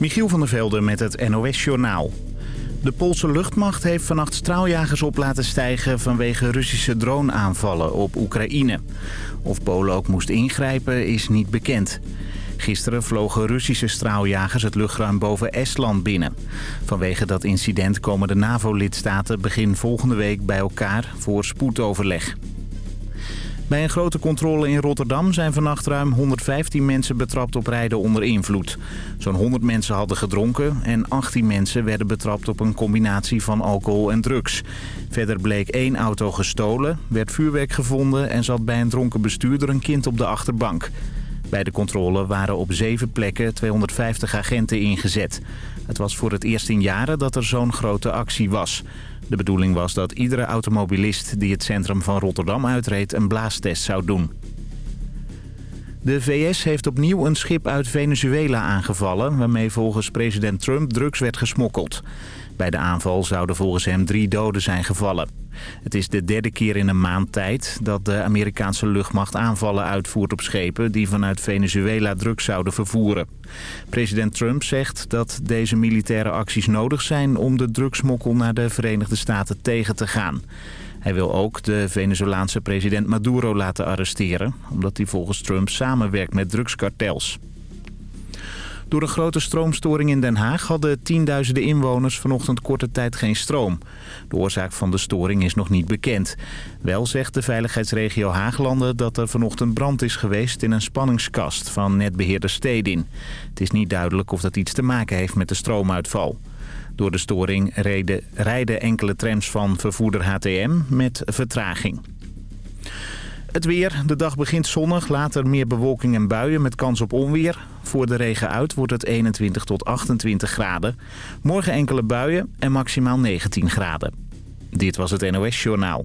Michiel van der Velde met het NOS-journaal. De Poolse luchtmacht heeft vannacht straaljagers op laten stijgen... vanwege Russische droneaanvallen op Oekraïne. Of Polen ook moest ingrijpen is niet bekend. Gisteren vlogen Russische straaljagers het luchtruim boven Estland binnen. Vanwege dat incident komen de NAVO-lidstaten begin volgende week bij elkaar voor spoedoverleg. Bij een grote controle in Rotterdam zijn vannacht ruim 115 mensen betrapt op rijden onder invloed. Zo'n 100 mensen hadden gedronken en 18 mensen werden betrapt op een combinatie van alcohol en drugs. Verder bleek één auto gestolen, werd vuurwerk gevonden en zat bij een dronken bestuurder een kind op de achterbank. Bij de controle waren op zeven plekken 250 agenten ingezet. Het was voor het eerst in jaren dat er zo'n grote actie was. De bedoeling was dat iedere automobilist die het centrum van Rotterdam uitreed een blaastest zou doen. De VS heeft opnieuw een schip uit Venezuela aangevallen... waarmee volgens president Trump drugs werd gesmokkeld. Bij de aanval zouden volgens hem drie doden zijn gevallen. Het is de derde keer in een maand tijd dat de Amerikaanse luchtmacht aanvallen uitvoert op schepen... die vanuit Venezuela drugs zouden vervoeren. President Trump zegt dat deze militaire acties nodig zijn... om de drugsmokkel naar de Verenigde Staten tegen te gaan. Hij wil ook de Venezolaanse president Maduro laten arresteren... omdat hij volgens Trump samenwerkt met drugskartels. Door een grote stroomstoring in Den Haag hadden tienduizenden inwoners vanochtend korte tijd geen stroom. De oorzaak van de storing is nog niet bekend. Wel zegt de veiligheidsregio Haaglanden dat er vanochtend brand is geweest in een spanningskast van netbeheerder Stedin. Het is niet duidelijk of dat iets te maken heeft met de stroomuitval. Door de storing reden, rijden enkele trams van vervoerder HTM met vertraging. Het weer. De dag begint zonnig, later meer bewolking en buien met kans op onweer. Voor de regen uit wordt het 21 tot 28 graden. Morgen enkele buien en maximaal 19 graden. Dit was het NOS Journaal.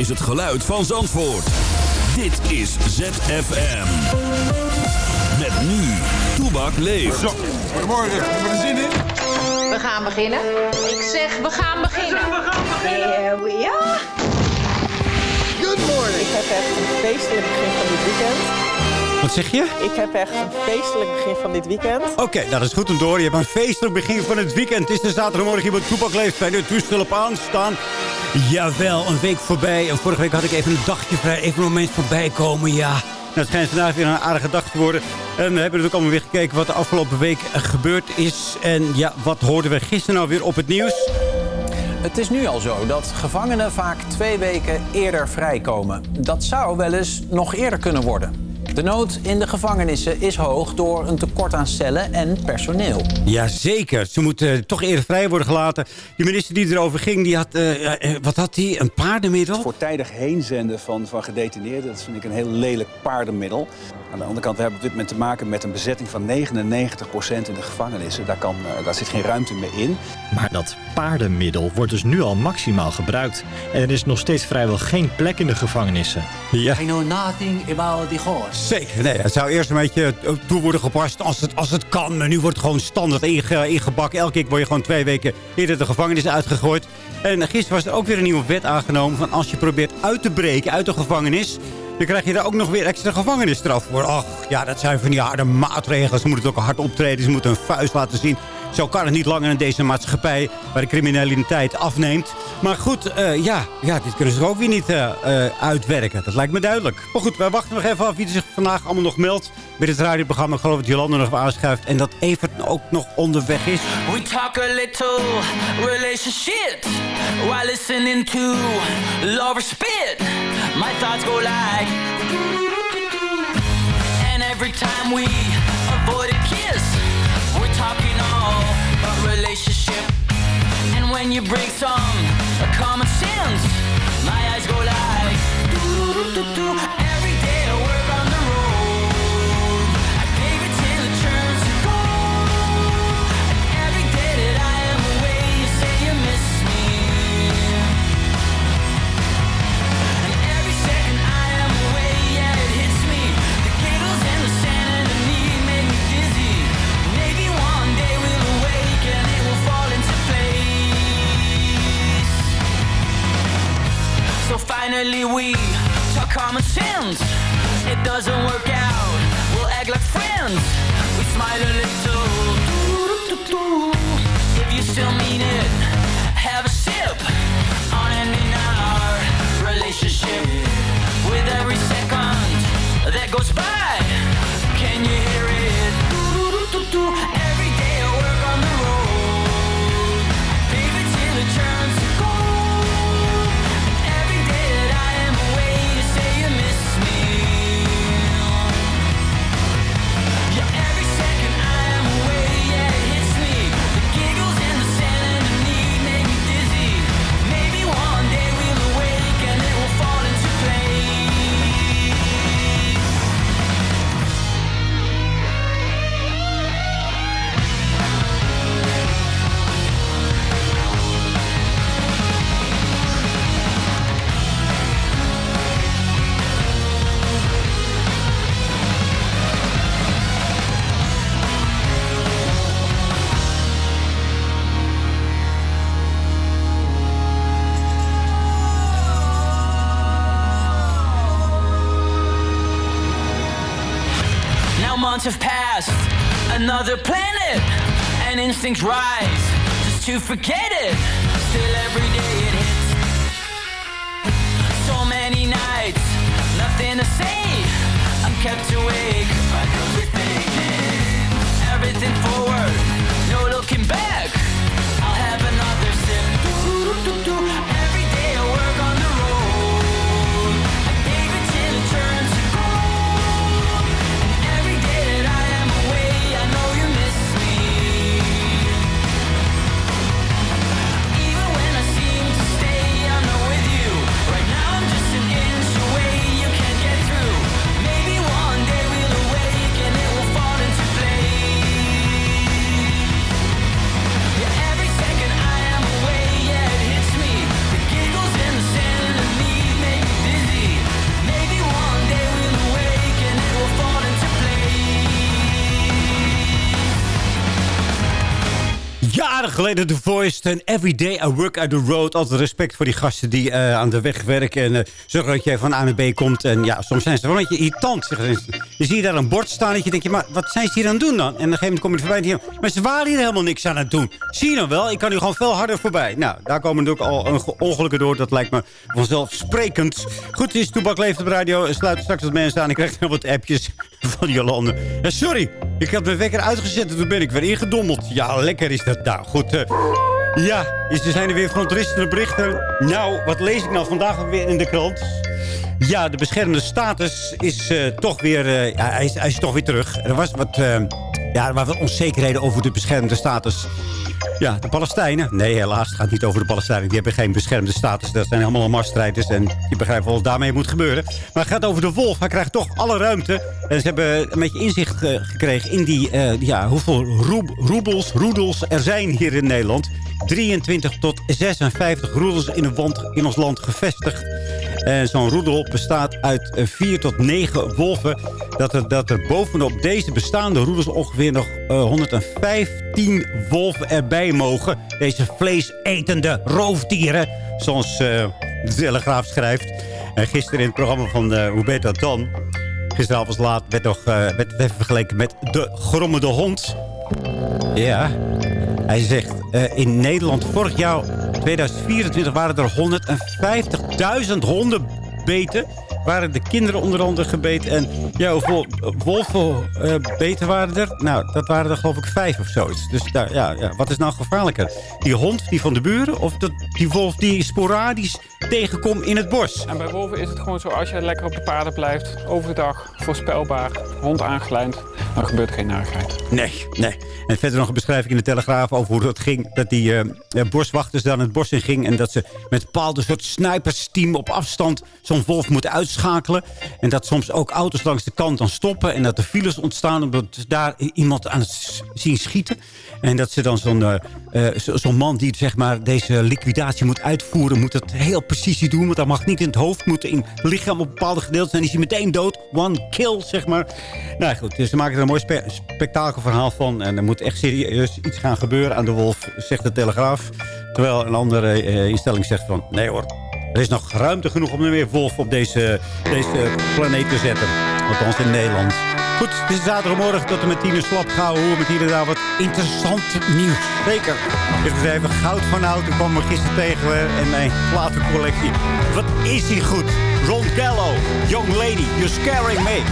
Is het geluid van Zandvoort. Dit is ZFM. Met nu, Toebak leeft. Zo, goedemorgen. Hebben we er zin in? We gaan beginnen. Ik zeg, we gaan beginnen. we gaan beginnen. Here we are. Good morning. Ik heb echt een feestelijk begin van dit weekend. Wat zeg je? Ik heb echt een feestelijk begin van dit weekend. Oké, nou, dat is goed om door. Je hebt een feestelijk begin van het weekend. Het is de zaterdagmorgen hier bij Toepak leeft bij de toestel op aanstaan. Jawel, een week voorbij. En vorige week had ik even een dagje vrij. Even een moment voorbij komen, ja. Nou, het schijnt vandaag weer een aardige dag te worden. En we hebben natuurlijk allemaal weer gekeken wat de afgelopen week gebeurd is. En ja, wat hoorden we gisteren nou weer op het nieuws? Het is nu al zo dat gevangenen vaak twee weken eerder vrijkomen. Dat zou wel eens nog eerder kunnen worden. De nood in de gevangenissen is hoog door een tekort aan cellen en personeel. Jazeker, ze moeten toch eerder vrij worden gelaten. Die minister die erover ging, die had, eh, eh, wat had hij? Een paardenmiddel? Voortijdig heenzenden van, van gedetineerden, dat vind ik een heel lelijk paardenmiddel. Aan de andere kant, we hebben op dit moment te maken met een bezetting van 99% in de gevangenissen. Daar, kan, eh, daar zit geen ruimte meer in. Maar dat paardenmiddel wordt dus nu al maximaal gebruikt. En er is nog steeds vrijwel geen plek in de gevangenissen. Ja. I know nothing about the horse. Zeker, nee, het zou eerst een beetje toe worden gepast als het, als het kan. Maar nu wordt het gewoon standaard inge, ingebakken. Elke keer word je gewoon twee weken eerder de gevangenis uitgegooid. En gisteren was er ook weer een nieuwe wet aangenomen... van als je probeert uit te breken uit de gevangenis... dan krijg je daar ook nog weer extra gevangenisstraf voor. Ach, ja, dat zijn van die harde maatregelen. Ze moeten ook hard optreden. Ze moeten een vuist laten zien. Zo kan het niet langer in deze maatschappij... waar de criminaliteit afneemt. Maar goed, eh, ja, ja, dit kunnen ze ook weer niet eh, eh, uitwerken. Dat lijkt me duidelijk. Maar goed, wij wachten nog even af wie zich vandaag allemaal nog meldt. Bij het radioprogramma. Ik geloof dat Jolanda nog aanschuift. En dat Evert ook nog onderweg is. We talk a little relationship while listening to lovers spit. My thoughts go like, and every time we avoid a kiss, when you bring some common sense, my eyes go like, doo -doo -doo finally we talk common sense. It doesn't work out, we'll act like friends. We smile a little. And instincts geleden The Voice en Every Day I Work Out the Road. Altijd respect voor die gasten die eh, aan de weg werken. En uh, zorgen dat jij van A naar B komt. En ja, soms zijn ze wel een beetje irritant. zeggen ze. Je ziet daar een bord staan dat je denkt... maar wat zijn ze hier aan het doen dan? En op een gegeven moment kom je er voorbij en je... maar ze waren hier helemaal niks aan het doen. Zie je dan wel? Ik kan nu gewoon veel harder voorbij. Nou, daar komen natuurlijk al onge- ongelukken door. Dat lijkt me vanzelfsprekend. Goed, het is Toebak Leeft op radio. Sluit straks wat mensen aan. Ik krijg nog wat appjes van Jolande. Ja, sorry, ik heb mijn wekker uitgezet en toen ben ik weer ingedommeld. Ja, lekker is dat. Nou, goed. eh, ja, is- er zijn er weer verontrustende berichten. Nou, wat lees ik nou vandaag weer in de krant? Ja, de beschermde status is eh, toch weer... eh, ja, hij, is, hij is toch weer terug. Er was wat, eh, ja, waren wat onzekerheden over de beschermde status. Ja, de Palestijnen. Nee, helaas, het gaat niet over de Palestijnen. Die hebben geen beschermde status. Dat zijn allemaal Hamas-strijders. En je begrijpt wel wat daarmee moet gebeuren. Maar het gaat over de wolf. Hij krijgt toch alle ruimte. En ze hebben een beetje inzicht eh, gekregen in die... eh, ja, hoeveel roeb- roebels, roedels er zijn hier in Nederland. 23 tot 56 roedels in, wand, in ons land gevestigd. En zo'n roedel bestaat uit eh, 4 tot 9 wolven. Dat er, dat er bovenop deze bestaande roedels ongeveer nog eh, 115 wolven erbij mogen. Deze vleesetende roofdieren, zoals eh, de Telegraaf schrijft. En gisteren in het programma van eh, Hoe beter dat dan... Gisteravond laat werd, nog, eh, werd het even vergeleken met de grommende hond. Ja, hij zegt eh, in Nederland vorig jaar 2024 waren er 150.000 honden beten. Waren de kinderen onder andere gebeten. En ja, hoeveel wolven eh, waren er? Nou, dat waren er geloof ik vijf of zoiets. Dus daar, ja, ja, wat is nou gevaarlijker? Die hond, die van de buren? Of dat, die wolf die sporadisch tegenkomt in het bos? En bij wolven is het gewoon zo, als je lekker op de paden blijft, overdag, voorspelbaar, hond aangelijnd, dan gebeurt geen narigheid. Nee, nee. En verder nog een beschrijving in de Telegraaf over hoe dat ging. Dat die eh, boswachters dan het bos in ging. En dat ze met bepaalde soort snipersteam op afstand zo'n wolf moeten uitschakelen. En dat soms ook auto's langs de kant dan stoppen. En dat er files ontstaan omdat daar iemand aan het zien schieten. En dat ze dan zo'n zo- zo'n man die zeg maar, deze liquidatie moet uitvoeren... moet dat heel precisie doen. Want dat mag niet in het hoofd. Moet in het lichaam op bepaalde gedeelten zijn. is hij meteen dood. One kill, zeg maar. Nou goed, dus ze maken er een mooi spe spektakelverhaal van. En er moet echt serieus iets gaan gebeuren aan de wolf, zegt de Telegraaf. Terwijl een andere eh, instelling zegt van... nee hoor, er is nog ruimte genoeg om er weer wolf op deze, deze planeet te zetten. Althans in Nederland. Het is zaterdagmorgen tot en met tien uur slap houden. Hoe met hier en daar wat interessant nieuws. Zeker. Ik heb even goud van oud. Ik kwam me gisteren tegen in mijn platencollectie. Wat is die goed? Ron Gallo, Young Lady, You're Scaring Me.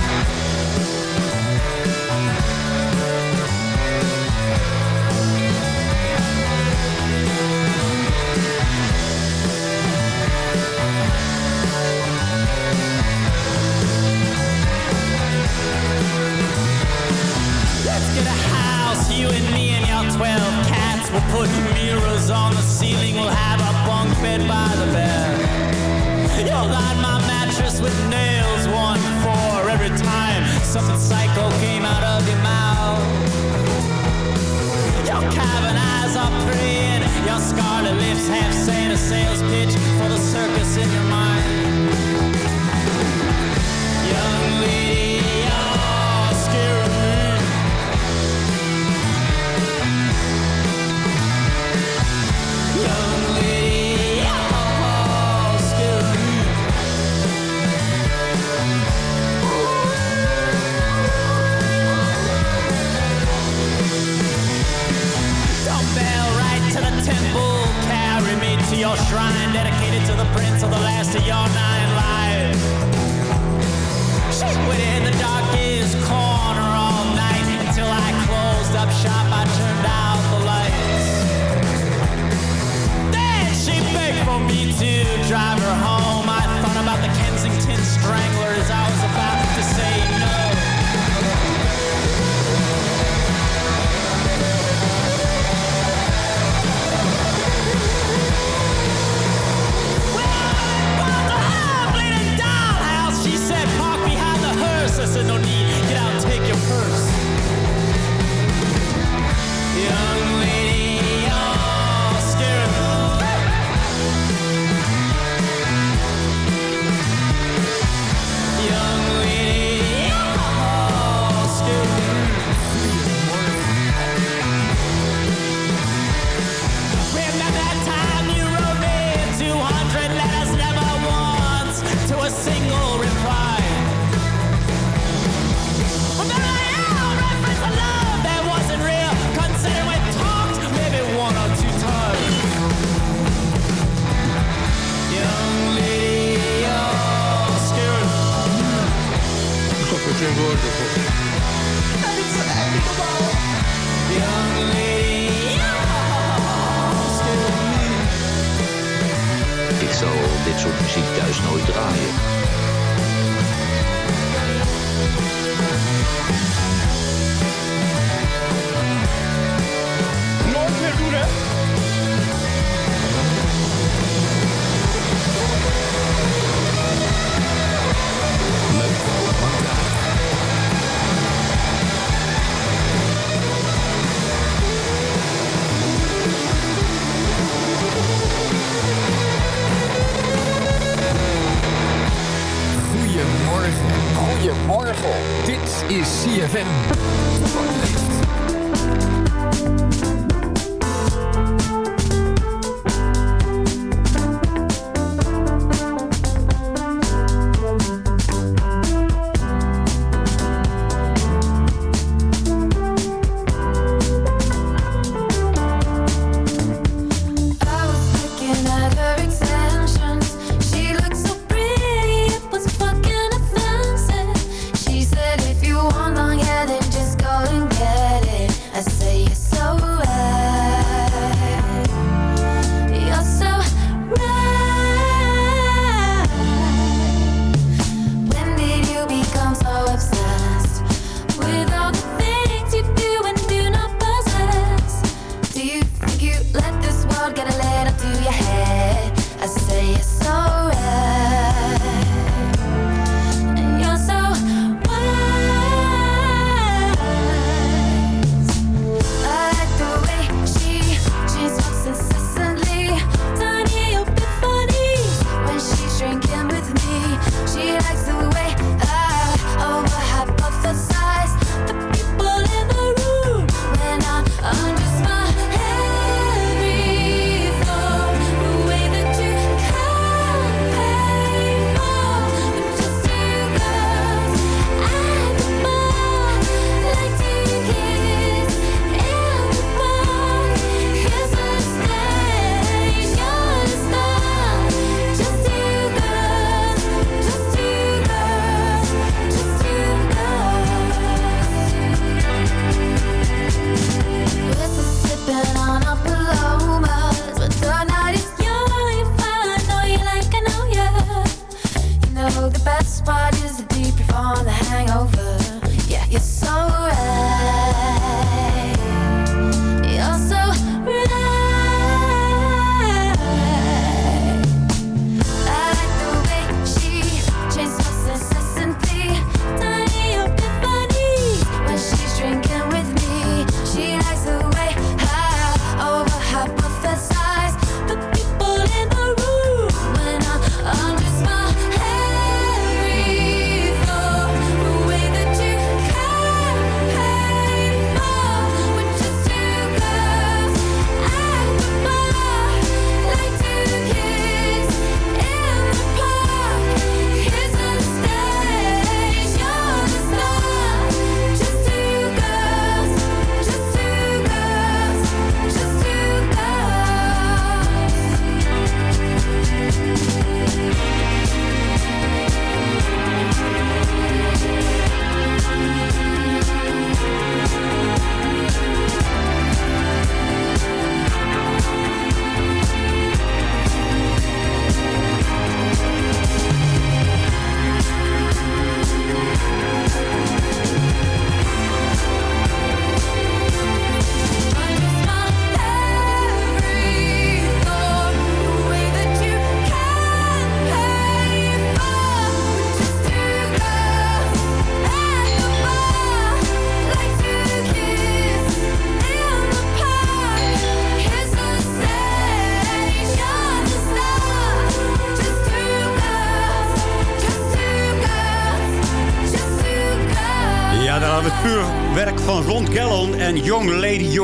12 cats. We'll put mirrors on the ceiling, we'll have a bunk bed by the bed. You'll line my mattress with nails, one four, every time something psycho came out of your mouth. Your cavern eyes are praying, your scarlet lips half saying a sales pitch for the circus in your mind.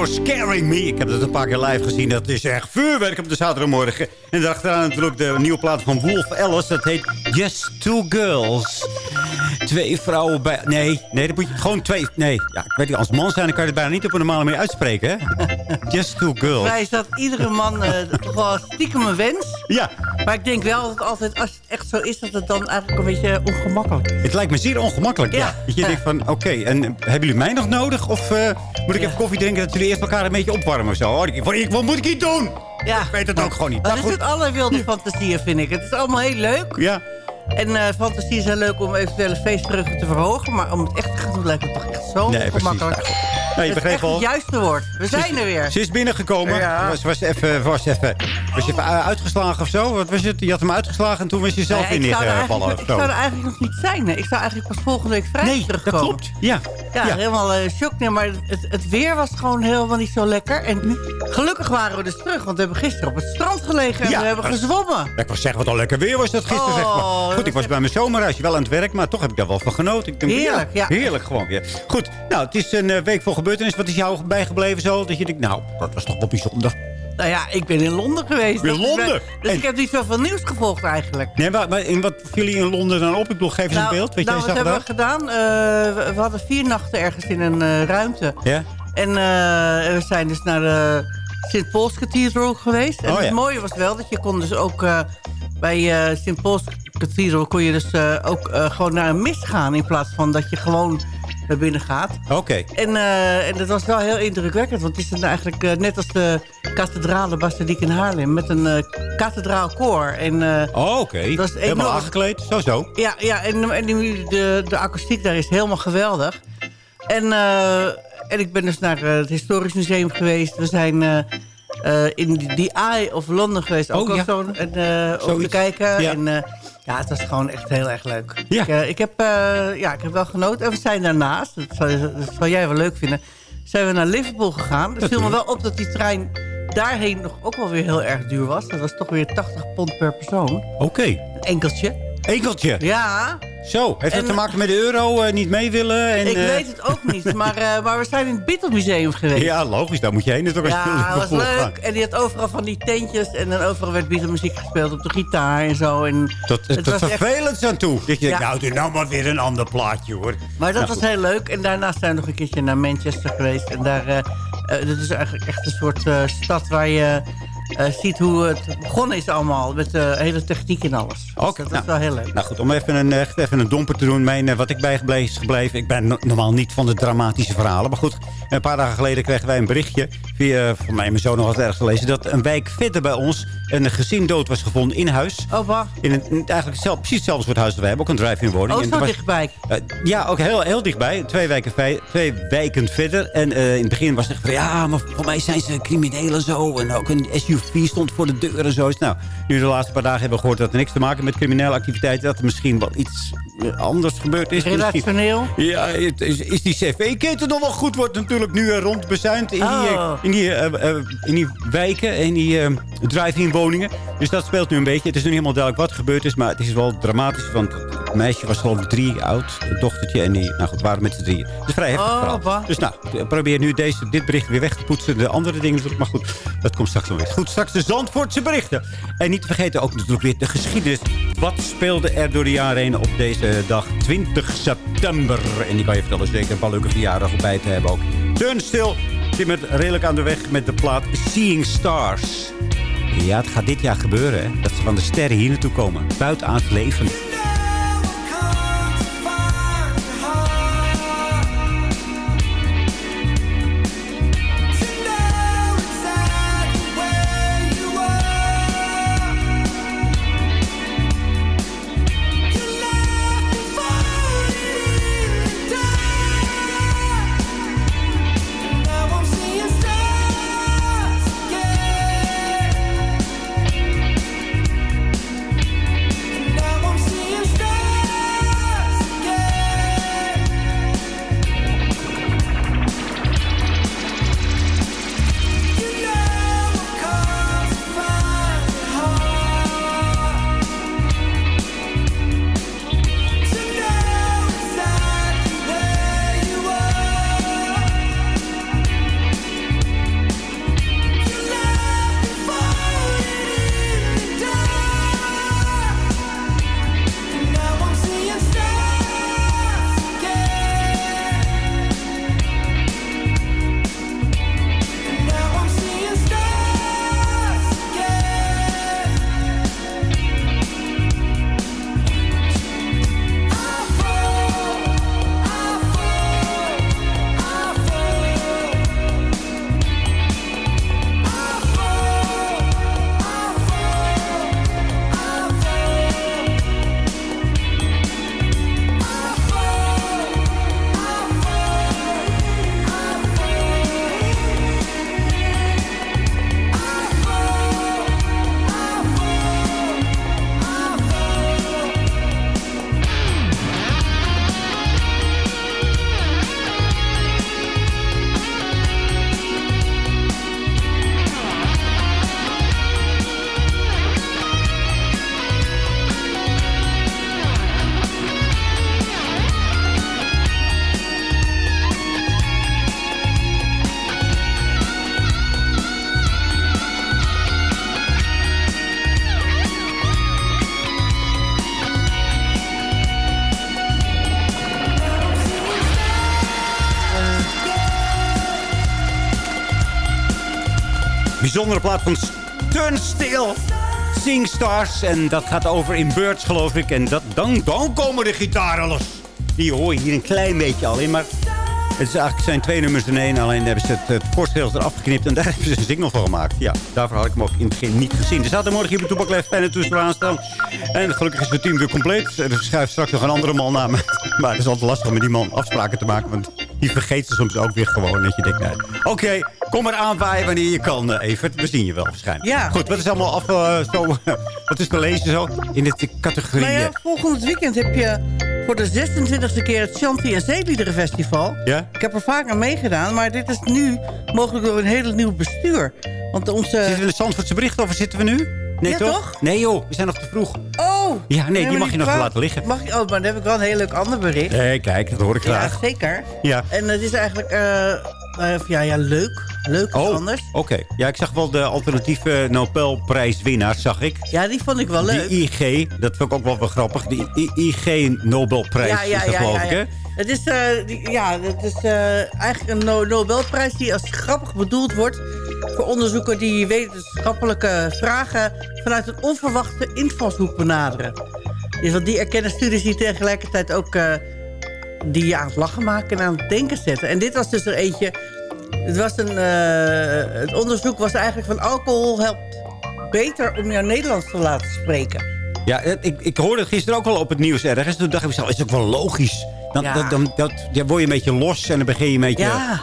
You're Scaring Me. Ik heb dat een paar keer live gezien. Dat is echt vuurwerk op de zaterdagmorgen. En daarachteraan natuurlijk de nieuwe plaat van Wolf Alice. Dat heet Just Two Girls. Twee vrouwen bij... Nee, nee, dat moet je gewoon twee... Nee, ja, ik weet niet, als man zijn dan kan je het bijna niet op een normale manier uitspreken, hè? Just Two Girls. Wij is dat iedere man eh, toch wel stiekem een wens. Ja. Maar ik denk wel dat altijd, als het echt zo is, dat het dan eigenlijk een beetje ongemakkelijk is. Het lijkt me zeer ongemakkelijk, ja. Ja. Dat je denkt van, oké, en hebben jullie mij nog nodig? Of eh, moet ik even koffie drinken dat jullie eerst elkaar een beetje opwarmen of zo? Oh, ik, wat, wat moet ik hier doen? Ja. Ik weet het ook gewoon niet. Dat Nou, is het alle wilde fantasieën, vind ik. Het is allemaal heel leuk. Ja. En eh fantasieën zijn leuk om eventuele feestvreugde te verhogen. Maar om het echt te gaan doen, lijkt me toch echt zo Nee, precies. ongemakkelijk. Nou, je Het is begreep echt al. het juiste woord. We zijn er weer. Ze is binnengekomen. Ja. Ze was even, was even, was even uh, uitgeslagen of zo? Wat was het? Je had hem uitgeslagen en toen was je zelf ja, weer er neergevallen ik zo. zou er eigenlijk nog niet zijn. hè. Ik zou eigenlijk pas volgende week vrijdag Nee, dat terugkomen. klopt. Ja. Ja, Ja. helemaal eh shock. Nee, maar het, het weer was gewoon helemaal niet zo lekker. En gelukkig waren we dus terug. Want we hebben gisteren op het strand gelegen en Ja, we hebben gezwommen. Ja, ik was zeggen, wat al lekker weer was dat gisteren. Oh, zeg maar. dat Goed, ik was bij mijn zomerhuisje wel aan het werk, maar toch heb ik daar wel van genoten. Ik denk, Heerlijk, ja. Heerlijk gewoon weer. Goed, nou, het is een eh, week vol gebeurtenis. Wat is jou bijgebleven zo? Dat je denkt, nou, dat was toch wel bijzonder. Nou ja, ik ben in Londen geweest. In is Londen? Dus En- ik heb niet zoveel nieuws gevolgd eigenlijk. Nee, maar, maar in wat viel jullie in Londen dan op? Ik bedoel, geef eens een beeld. Weet nou, jij wat hebben dat? we gedaan? Eh, we, hadden vier nachten ergens in een eh, ruimte. Ja? En we zijn dus naar de St. Paul's Cathedral geweest. En Oh, ja. het mooie was wel dat je kon dus ook... eh, bij eh St. Paul's Cathedral kon je dus eh, ook gewoon naar een mis gaan... in plaats van dat je gewoon naar binnen gaat. Oké. En, en dat was wel heel indrukwekkend. Want het is dan eigenlijk net als de kathedrale Basiliek in Haarlem... met een kathedraal koor. En, Oh, oké. is Helemaal aangekleed, zo zo. ja, ja en, en die- de, de akoestiek daar is helemaal geweldig. En, eh, en ik ben dus naar eh, het Historisch Museum geweest. We zijn eh, in the Eye of London geweest. Ook Oh, al ja. zo, en, eh, om te kijken. Ja. En, ja, het was gewoon echt heel erg leuk. Ja. Ik, ik, heb, ja, ik heb wel genoten. En we zijn daarnaast, dat zal jij wel leuk vinden... zijn we naar Liverpool gegaan. Het viel me wel op dat die trein daarheen nog ook wel weer heel erg duur was. Dat was toch weer 80 pond per persoon. Oké. Een enkeltje. Enkeltje. Ja. Zo, heeft dat te maken met de euro eh, niet mee willen? En, ik eh, weet het ook niet, maar, eh, maar we zijn in het Beatle Museum geweest. Ja, logisch, daar moet je heen. Dat is Ja, dat was leuk. En die had overal van die tentjes. En dan overal werd Beatle muziek gespeeld op de gitaar en zo. En Tot, het tot was echt- vervelend aan toe. Dat je denkt, nou, doe nou maar weer een ander plaatje, hoor. Maar dat Nou, was goed. heel leuk. En daarna zijn we nog een keertje naar Manchester geweest. En daar, dat is eigenlijk echt een soort eh, stad waar je eh, ziet hoe het begonnen is allemaal. Met de hele techniek en alles. Dus Oké, dat nou. is wel heel leuk. Nou goed, om even een, echt even een domper te doen. Mijn, eh, wat ik bijgebleven is gebleven. Ik ben no- normaal niet van de dramatische verhalen. Maar goed, een paar dagen geleden kregen wij een berichtje. Via, eh, voor mij en mijn zoon nog wat ergens gelezen. Dat een wijk verder bij ons een gezin dood was gevonden in huis. Oh? In een, eigenlijk zelf, precies hetzelfde soort huis als wij hebben. Ook een drive-in woning. Oh, En zo was- dichtbij. Eh, ja, ook heel, heel dichtbij. Twee, wijken, vij- twee wijken verder. En eh, in het begin was het echt van... Ja, maar voor mij zijn ze criminelen zo. En ook een SUV stond voor de deur en zo. Dus nou, nu de laatste paar dagen hebben we gehoord... dat er niks te maken met criminele activiteiten... dat er misschien wel iets anders gebeurd is. Redactioneel. ja, is, is die cv-keten nog wel goed? Wordt natuurlijk nu rondbezuind in, die, Oh. In, die, eh, eh, in die wijken, in die eh, drive-in woningen. Dus dat speelt nu een beetje. Het is nu helemaal duidelijk wat er gebeurd is, maar het is wel dramatisch. Want het meisje was geloof ik drie oud, het dochtertje. En die, nou goed, waren met z'n drieën. Het is vrij heftig Oh, verhaal. Dus nou, probeer nu deze, dit bericht weer weg te poetsen. De andere dingen natuurlijk, maar goed, dat komt straks wel weer. Goed, straks de Zandvoortse berichten. En niet te vergeten ook natuurlijk weer de geschiedenis. Wat speelde er door de jaren heen op deze dag 20 september? En die kan je vertellen, zeker een paar leuke verjaardagen bij te hebben ook. Turnstile zit met redelijk aan de weg met de plaat Seeing Stars. Ja, het gaat dit jaar gebeuren, hè? Dat ze van de sterren hier naartoe komen. Buiten aan het leven. Bijzondere plaat van Turnstile. Singstars. En dat gaat over in Birds, geloof ik. En dat, dan, dan komen de gitaren los. Die hoor je hier een klein beetje al in. Maar het is eigenlijk zijn twee nummers in één. Alleen hebben ze het, het voorstel eraf geknipt. En daar hebben ze een single van gemaakt. Ja, daarvoor had ik hem ook in het begin niet gezien. Er zaten morgen hier bij Toepakleef fijne toestel aanstaan. En gelukkig is het team weer compleet. Er schuift straks nog een andere man aan. Maar het is altijd lastig om met die man afspraken te maken. Want die vergeet ze soms ook weer gewoon. Dat je denkt, nee. Oké, kom maar aanwaaien wanneer je kan, eh, Evert. We zien je wel waarschijnlijk. Ja. Goed, wat is allemaal af, eh, zo, wat is te lezen zo in de categorie? Nou ja, volgend weekend heb je voor de 26e keer het Chanty en Zeeliederenfestival. Ja? Ik heb er vaak aan meegedaan, maar dit is nu mogelijk door een hele nieuw bestuur. Want onze... Zitten we in de Zandvoortse bericht of zitten we nu? Nee, Ja, toch? toch? Nee joh, we zijn nog te vroeg. Oh! Ja, nee, die mag je nog laten liggen. Mag je, oh, maar dan heb ik wel een heel leuk ander bericht. Nee, kijk, dat hoor ik Ja, graag. zeker. Ja. En het is eigenlijk, eh, eh, ja, ja, leuk. Leuk Oh, anders. oké. Ja, ik zag wel de alternatieve Nobelprijswinnaars, zag ik. Ja, die vond ik wel leuk. Die IG, dat vond ik ook wel wel grappig. Die I- IG Nobelprijs is dat, geloof ik, hè? Het is, eh, die- ja, het is eh, eigenlijk een No- Nobelprijs die als grappig bedoeld wordt... voor onderzoekers die wetenschappelijke vragen... vanuit een onverwachte invalshoek benaderen. Dus want die erkennen studies die tegelijkertijd ook... die je aan het lachen maken en aan het denken zetten. En dit was dus er eentje... Het, was een, eh, het onderzoek was eigenlijk van alcohol helpt beter om jouw Nederlands te laten spreken. Ja, ik, ik hoorde het gisteren ook wel op het nieuws ergens. Toen dacht ik mezelf, is ook wel logisch. Dan, Ja. dan, dan, dat, dan word je een beetje los en dan begin je een beetje... Ja.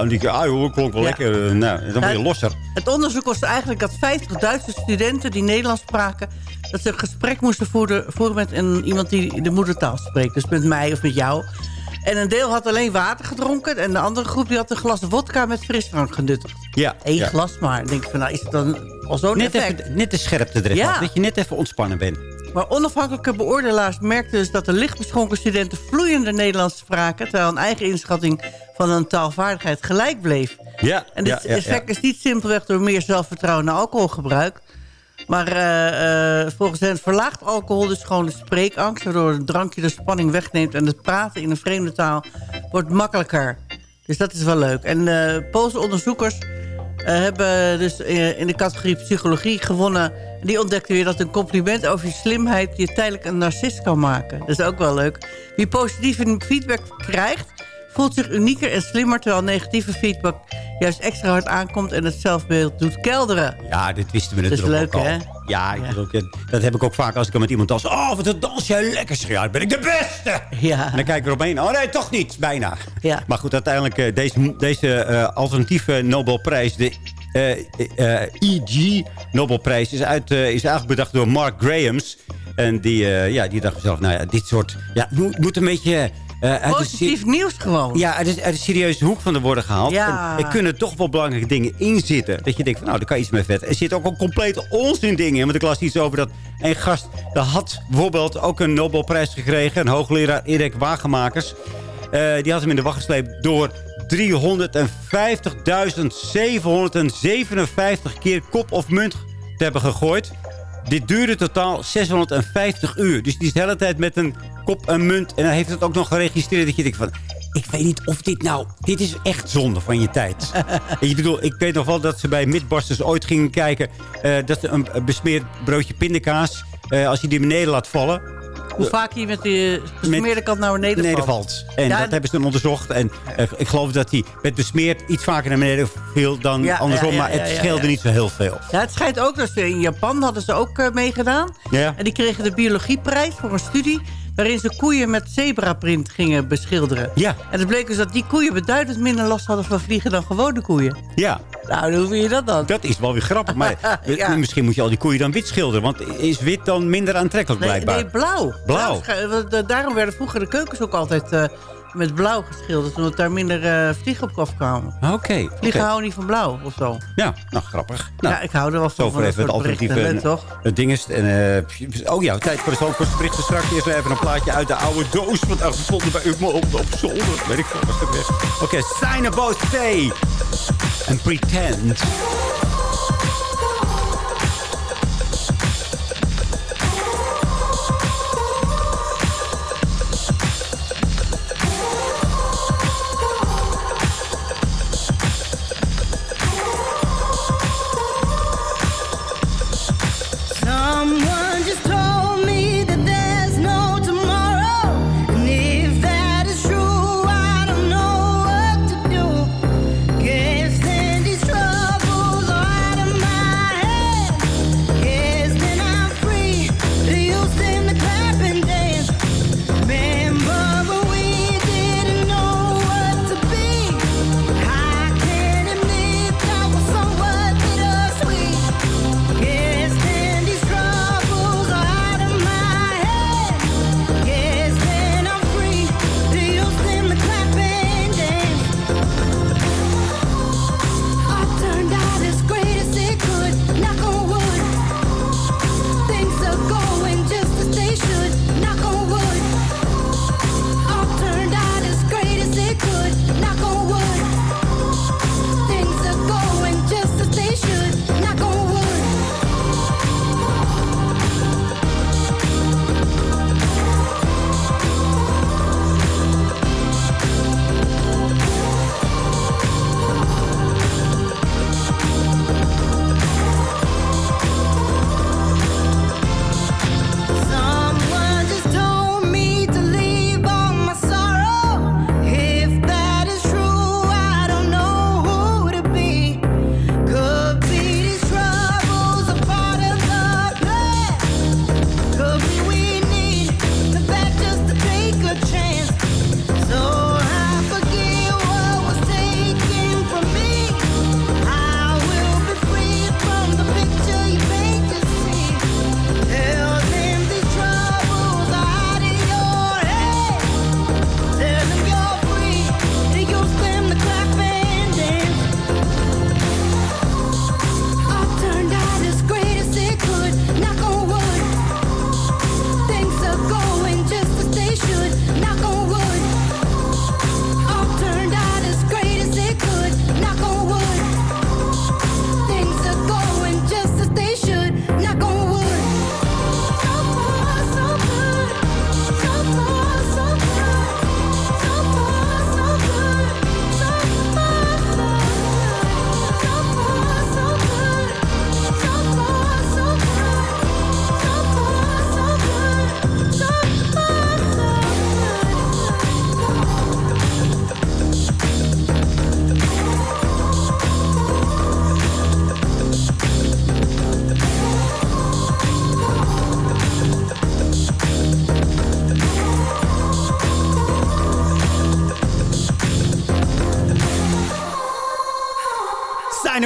En je, ah joh, klonk wel Ja. lekker. Nou, dan word je Ja. losser. Het onderzoek was eigenlijk dat 50 Duitse studenten die Nederlands spraken... dat ze een gesprek moesten voeren, voeren met een, iemand die de moedertaal spreekt. Dus met mij of met jou. En een deel had alleen water gedronken... en de andere groep die had een glas wodka met frisdrank genuttigd. Ja. Eén ja. glas maar. Dan denk ik van, nou is het dan al zo'n Net, effect? even, net de scherpte erin. Ja. Dat je net even ontspannen bent. Maar onafhankelijke beoordelaars merkten dus dat de lichtbeschonken studenten vloeiende Nederlands spraken... terwijl een eigen inschatting van hun taalvaardigheid gelijk bleef. Ja, En dit ja, ja, ja. effect is niet simpelweg door meer zelfvertrouwen naar alcoholgebruik. Maar eh, eh, volgens hen verlaagt alcohol dus gewoon de spreekangst... waardoor het drankje de spanning wegneemt... en het praten in een vreemde taal wordt makkelijker. Dus dat is wel leuk. En eh Poolse onderzoekers hebben dus in de categorie psychologie gewonnen. Die ontdekten weer dat een compliment over je slimheid... je tijdelijk een narcist kan maken. Dat is ook wel leuk. Wie positieve feedback krijgt voelt zich unieker en slimmer... terwijl negatieve feedback juist extra hard aankomt... en het zelfbeeld doet kelderen. Ja, dit wisten we Dat is natuurlijk leuk, ook al. hè? Ja, ik ik- dat heb ik ook vaak als ik dan met iemand dans. Oh, wat een dans jij lekker. Zeg, Ja, ben ik de beste. Ja. En dan kijk ik erop heen. Oh nee, toch niet. Bijna. Ja. Maar goed, uiteindelijk eh, deze, deze eh, alternatieve Nobelprijs... de eh, eh, EG Nobelprijs is, uit, is eigenlijk bedacht door Mark Grahams. En die, ja, die dacht zelf, nou ja, dit soort... Ja, moet, moet een beetje... eh, de Positief nieuws gewoon. ja, uit de, uit de serieuze hoek van de worden gehaald. Ja. En er kunnen toch wel belangrijke dingen in zitten. Dat je denkt, van, nou, daar kan je iets mee vet. Er zit ook al complete onzin dingen in. Want ik las iets over dat een gast... dat had bijvoorbeeld ook een Nobelprijs gekregen. Een hoogleraar Erik Wagemakers. Eh, die had hem in de wacht gesleept door 350.757 keer kop of munt te hebben gegooid. Dit duurde totaal 650 uur. Dus die is de hele tijd met een kop en munt. En dan heeft het ook nog geregistreerd dat je denkt van... Ik weet niet of dit nou... Dit is echt zonde van je tijd. Je bedoel, ik weet nog wel dat ze bij Mythbusters ooit gingen kijken... eh, dat ze een, besmeerd broodje pindakaas... eh, als je die beneden laat vallen... Hoe vaak je met die besmeerde kant naar beneden valt. beneden valt. En Ja, dat hebben ze dan onderzocht. En eh, ik geloof dat hij met besmeerd iets vaker naar beneden viel dan Ja, andersom. ja, ja, maar het ja, ja, scheelde ja. niet zo heel veel. Ja, het schijnt ook dat ze in Japan hadden ze ook meegedaan. Ja. En die kregen de biologieprijs voor een studie... waarin ze koeien met zebraprint gingen beschilderen. Ja. En het bleek dus dat die koeien beduidend minder last hadden van vliegen dan gewone koeien. Ja. Nou, hoe vind je dat dan? Dat is wel weer grappig. Maar Ja. misschien moet je al die koeien dan wit schilderen. Want is wit dan minder aantrekkelijk Nee, blijkbaar? nee, blauw. Blauw. want, eh, Daarom werden vroeger de keukens ook altijd eh, met blauw geschilderd. Omdat daar minder eh, vliegen op afkwamen. Ah, Oké. Vliegen houden niet van blauw of zo. Ja, nou grappig. Nou, ja, ik hou er wel van. Zo voor van even het alternatieve toch? eh, dinges. En, eh, oh ja, tijd voor de zomerse berichten. Straks eerst even een plaatje uit de oude doos. Want er gevonden bij u op, op zolder. Weet ik veel, was het weg. Oké, sign about stay. En pretend.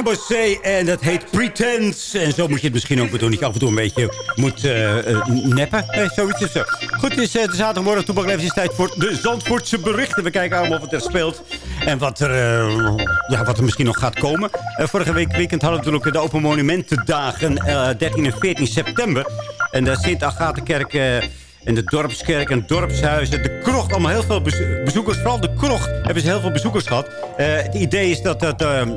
Bossé en dat heet Pretense. En zo moet je het misschien ook doen. Dat af en toe een beetje moet eh, eh, neppen. Eh, zoiets. Goed, het is uh, de zaterdagmorgen. Toepak Leeft is tijd voor de Zandvoortse berichten. We kijken allemaal wat er speelt. En wat er, ja, wat er misschien nog gaat komen. Vorige week weekend hadden we natuurlijk de Open Monumentendagen. eh 13 en 14 september. En de Sint-Agatenkerk... eh, en de dorpskerk en dorpshuizen. De krocht, allemaal heel veel bezo- bezoekers. Vooral de krocht hebben ze heel veel bezoekers gehad. Eh, het idee is dat, dat eh, eh,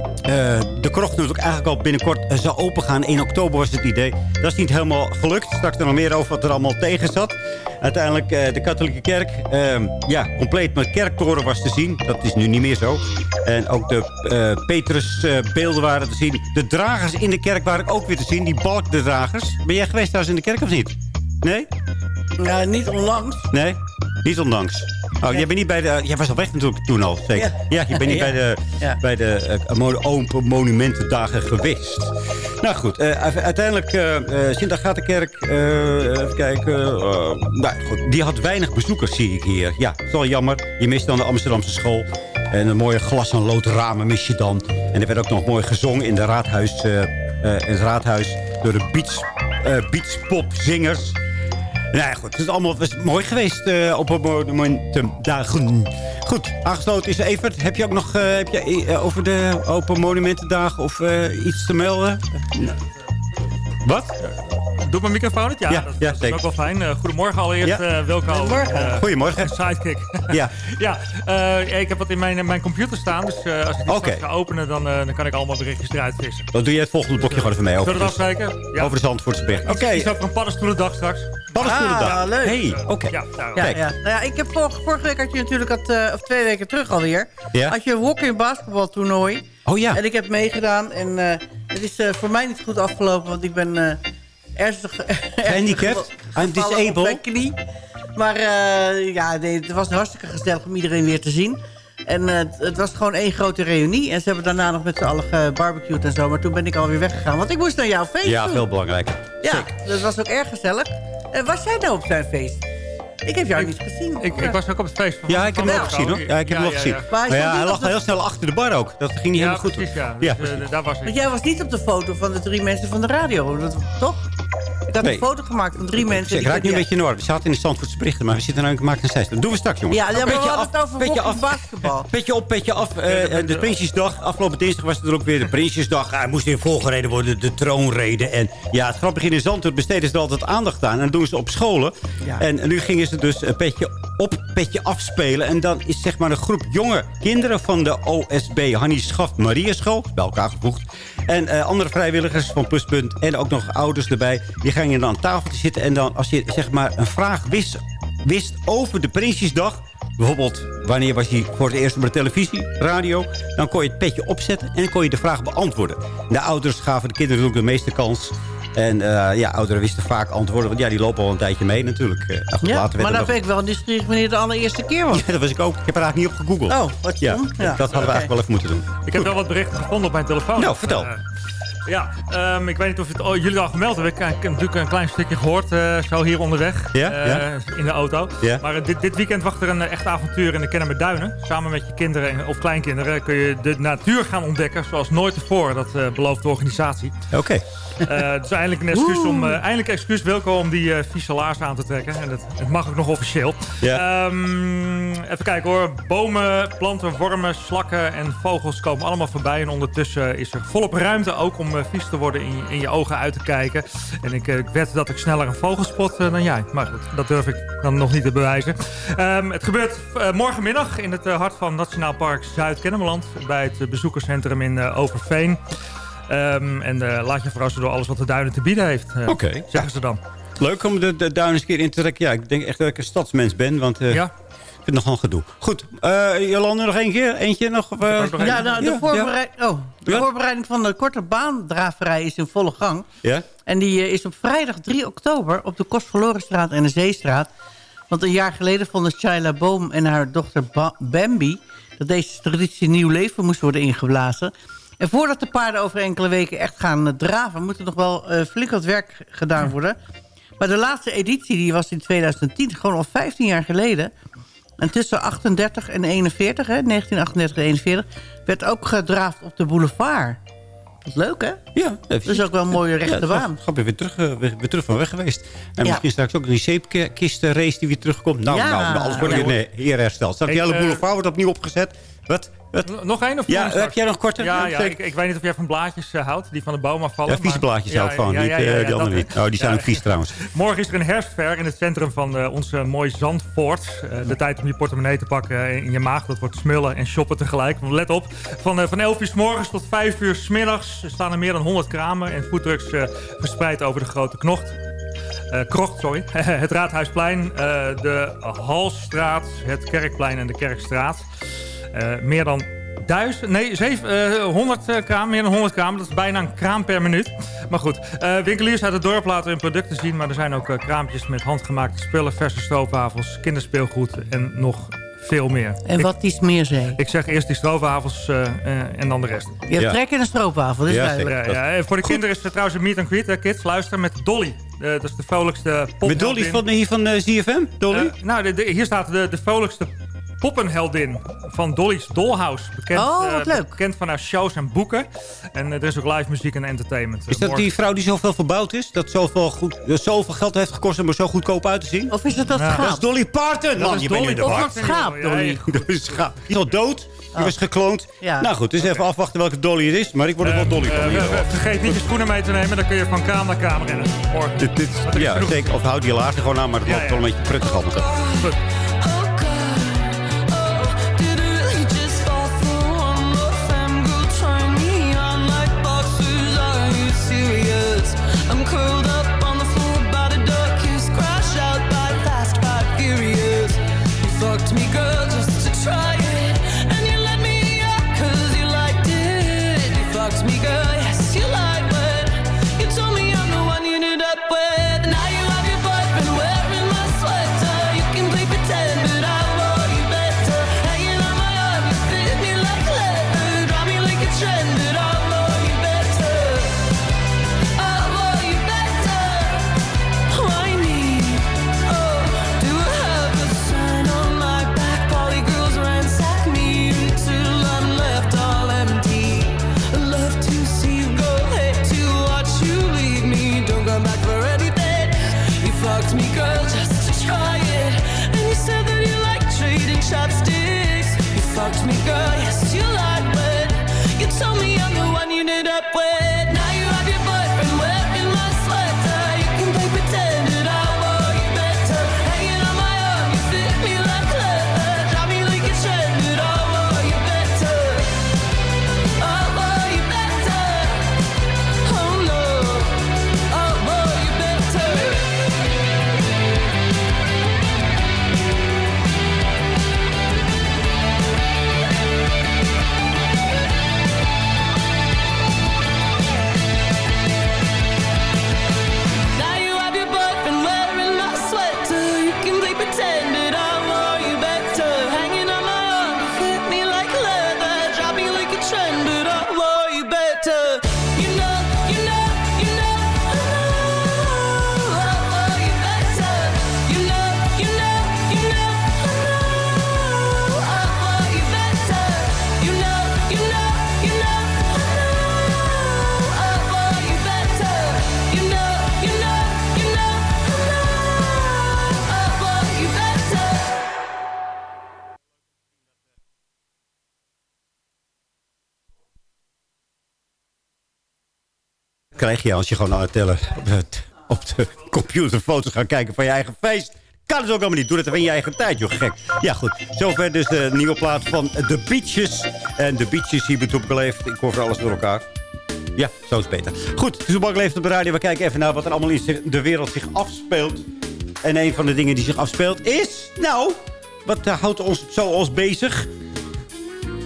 de krocht natuurlijk eigenlijk al binnenkort zou opengaan. 1 oktober was het idee. Dat is niet helemaal gelukt. Straks er nog meer over wat er allemaal tegen zat. Uiteindelijk eh, de katholieke kerk. eh, ja, compleet met kerktoren was te zien. Dat is nu niet meer zo. En ook de Petrusbeelden waren te zien. De dragers in de kerk waren ook weer te zien. Die balkdragers. Ben jij geweest trouwens in de kerk of niet? Nee? Ja, niet onlangs. Nee? Niet ondanks. Oh, jij bent niet bij de... Jij was al weg natuurlijk toen al, zeker. Ja, Ja. je bent niet Ja. bij de, Ja. bij de open monumentendagen geweest. Nou goed, eh, uiteindelijk eh eh, Sint-Agatenkerk, eh, even kijken. nou goed, die had weinig bezoekers, zie ik hier. Ja, dat is wel jammer. Je mist dan de Amsterdamse school. En een mooie glas- en loodramen mis je dan. En er werd ook nog mooi gezongen in, de raadhuis, in het raadhuis door de beats, beatspopzingers. Nou ja, goed. Het is allemaal was mooi geweest eh, op een monumentendagen. Goed, aangesloten is Evert. Heb je ook nog eh, heb je, eh, over de Open Monumentendagen of iets te melden? Wat? Doe mijn microfoon het? Ja, Ja, dat, ja, dat is ook wel fijn. Eh, goedemorgen allereerst, Ja. eh Wilco. Goedemorgen. Eh, Goedemorgen. Sidekick. Ja. ja, eh, ik heb wat in mijn, mijn computer staan. Dus eh, als ik die Oké. straks ga openen, dan, eh, dan kan ik allemaal berichtjes eruit vissen. Dan doe je het volgende blokje gewoon even mee over. Zullen we dat afspreken? Ja. Over de Zandvoortse bericht. Oké. Iets over een paddenstoelendag straks. Paddenstoelendag. Ah, leuk. Hey, oké. Ja, nou, Ja, ja. Nou ja, ik heb vorige, vorige week had je natuurlijk, had, eh, of twee weken terug alweer, Ja. had je een hockey basketbaltoernooi. Oh ja. En ik heb meegedaan en eh, het is eh, voor mij niet goed afgelopen, want ik ben eh ernstig... Gehandicapt? I'm disabled. mijn knie. Maar eh, ja, nee, het was hartstikke gezellig om iedereen weer te zien. En eh, het, het was gewoon één grote reunie. En ze hebben daarna nog met z'n allen gebarbecued en zo. Maar toen ben ik alweer weggegaan, want ik moest naar jouw feest Ja, toe. veel belangrijk. Ja, dat was ook erg gezellig. En was jij nou op zijn feest? Ik heb jou niet gezien. Ik, ik was ook op het feest van Ja, ik heb hem van ook gezien hoor. Ja, ik heb hem ook gezien. Maar hij Maar ja, stond hij lag de- heel snel achter de bar ook. Dat ging niet Ja, helemaal goed. precies, ja. Ja, Dus, eh, daar was ik. Want jij was niet op de foto van de drie mensen van de radio, dat, toch? Ik had Nee. een foto gemaakt van drie mensen. Ik die- raak nu een beetje in war. We zaten in de Zandvoortse berichten, maar we zitten nu gemaakt naar zes. Dat doen we straks, jongens. Ja, ja, maar we hadden af, het over petje hockey af. basketbal. Petje op, petje af. Eh, de Prinsjesdag. Afgelopen dinsdag was het er ook weer de Prinsjesdag. Hij moest weer volgereden worden, de troonrede. En ja, het grappige in Zandvoort besteden ze er altijd aandacht aan. En dat doen ze op scholen. Ja. En, nu gingen ze dus een petje op, petje afspelen. En dan is zeg maar een groep jonge kinderen van de OSB Hannie Schaft Mariaschool. Bij elkaar gevoegd. En eh, andere vrijwilligers van Pluspunt. En ook nog ouders erbij. Die gingen dan aan tafel te zitten. En dan als je zeg maar een vraag wist, wist over de Prinsjesdag. Bijvoorbeeld, wanneer was hij voor het eerst op de televisie, radio? Dan kon je het petje opzetten en kon je de vraag beantwoorden. De ouders gaven de kinderen natuurlijk de meeste kans. En eh, ja, ouderen wisten vaak antwoorden. Want ja, die lopen al een tijdje mee natuurlijk. Eh, nou goed, Ja, later maar dan nog- ben ik wel nieuwsgierig wanneer de allereerste keer was. Ja, dat was ik ook. Ik heb er eigenlijk niet op gegoogeld. Oh, wat ja, dat hadden we eigenlijk wel even moeten doen. Ik heb wel wat berichten gevonden op mijn telefoon. Nou, vertel. Ja, ehm, ik weet niet of het, oh, jullie al gemeld hebben. Ik heb natuurlijk een klein stukje gehoord, eh, zo hier onderweg. Ja, eh, ja. In de auto. Ja. Maar eh, dit, dit weekend wacht er een echt avontuur in de Kennemer Duinen. Samen met je kinderen en- of kleinkinderen kun je de natuur gaan ontdekken zoals nooit tevoren. Dat belooft de organisatie. Oké. Eh, het is eindelijk een excuus om, eh, eindelijk excuus Wilco om die vieze laars aan te trekken. En het mag ook nog officieel. Ja. Ehm, even kijken hoor. Bomen, planten, wormen, slakken en vogels komen allemaal voorbij. En ondertussen is er volop ruimte ook om eh, vies te worden in, je- in je ogen uit te kijken. En ik, eh, ik wed dat ik sneller een vogel spot eh, dan jij. Maar goed, dat durf ik dan nog niet te bewijzen. Ehm, het gebeurt morgenmiddag in het hart van Nationaal Park Zuid-Kennemerland. Bij het bezoekerscentrum in Overveen. Ehm, en laat je verrassen door alles wat de duinen te bieden heeft. Oké. Zeggen ze dan. Leuk om de, de duinen eens een keer in te trekken. Ja, ik denk echt dat ik een stadsmens ben. Want Ja. Ik vind het nogal een gedoe. Goed, eh Jolande nog één keer? Eentje nog? Of, eh? Ja, nou, de, Ja, voorbereid- oh, de Ja. voorbereiding van de korte baandraverij is in volle gang. Ja? En die eh, is op vrijdag 3 oktober op de Kostverlorenstraat en de Zeestraat. Want een jaar geleden vonden Shaila Boom en haar dochter Ba- Bambi... dat deze traditie nieuw leven moest worden ingeblazen. En voordat de paarden over enkele weken echt gaan draven... moet er nog wel eh, flink wat werk gedaan worden. Maar de laatste editie die was in 2010, gewoon al 15 jaar geleden... En tussen 38 en 41, hè, 1938 en 41, werd ook gedraafd op de boulevard. Wat leuk, hè? Ja. Dat is ook wel een mooie rechte Ja, baan. was- Grappig, weer terug, eh, weer, weer terug van weg geweest. En Ja. misschien straks ook een zeepkistenrace die weer terugkomt. Nou, Ja. nou, alles wordt Ja, weer nee, hier hersteld. Straks die hele eh, boulevard wordt opnieuw opgezet. Wat? Nog één of Ja, heb jij nog korter? Ja, Ja, ik, ik weet niet of jij van blaadjes eh, houdt, die van de boom afvallen. Ja, vieze maar- blaadjes ook van. ja, niet, ja, ja, eh, die andere niet. Oh, die zijn ook vies trouwens. Morgen is er een herfstfair in het centrum van eh, onze mooie Zandvoort. De tijd om je portemonnee te pakken in je maag. Dat wordt smullen en shoppen tegelijk. Want let op, van, van 11 uur s morgens tot 5 uur s middags staan er meer dan 100 kramen en foodtrucks verspreid over de grote knocht. Eh, krocht, sorry. het Raadhuisplein, de Halstraat, het Kerkplein en de Kerkstraat. Eh, meer dan duizend, nee, zeven, eh, 100 eh, kraam, meer dan 100 kraam. Dat is bijna een kraam per minuut. Maar goed, eh, winkeliers uit het dorp laten hun producten zien. Maar er zijn ook eh, kraampjes met handgemaakte spullen, verse stroopwafels, kinderspeelgoed en nog veel meer. En wat is meer zee? Ik zeg eerst die stroopwafels eh, eh, en dan de rest. Je hebt trek in een stroopwafel, dat is Ja, duidelijk. Ja, ja, en voor de kinderen is er trouwens een meet and greet, hè, kids. Luister, met Dolly. Eh, dat is de vrolijkste pop. Met Dolly van, hier van eh, ZFM? Dolly? Nou, de- de- hier staat de, de vrolijkste poppenheldin van Dolly's Dollhouse. Bekend, Oh, wat eh, leuk. bekend van haar shows en boeken. En eh, er is ook live muziek en entertainment. is dat die vrouw die zoveel verbouwd is? Dat zoveel, goed, dat zoveel geld heeft gekost om er zo goedkoop uit te zien? Of is het dat Ja. schaap? Dat is Dolly Parton! Dat Man, is je bent nu de dat schaap, Dolly. Dat is schaap. Die is al dood. Die was gekloond. Ja. Nou goed, dus even afwachten welke Dolly het is. Maar ik word er wel Dolly Eh, van. eh, geval. vergeet niet je schoenen mee te nemen. Dan kun je van kamer naar kamer rennen. Dit, Dat ja, zeker. Of houd die laarzen gewoon aan, maar dat Ja, loopt ja. wel een beetje prettig allemaal. Goed. Krijg je als je gewoon het tellen op de, computer foto's gaat kijken van je eigen feest. Kan het ook allemaal niet. Doe dat even in je eigen tijd, joh. Gek. Ja, goed. Zover dus de nieuwe plaat van The Beaches. En The Beaches hier bij beleefd. Ik hoor voor alles door elkaar. Ja, zo is beter. Goed, Toebak leeft op de radio. We kijken even naar wat er allemaal in de wereld zich afspeelt. En een van de dingen die zich afspeelt is... Nou, wat eh, houdt ons zo ons bezig?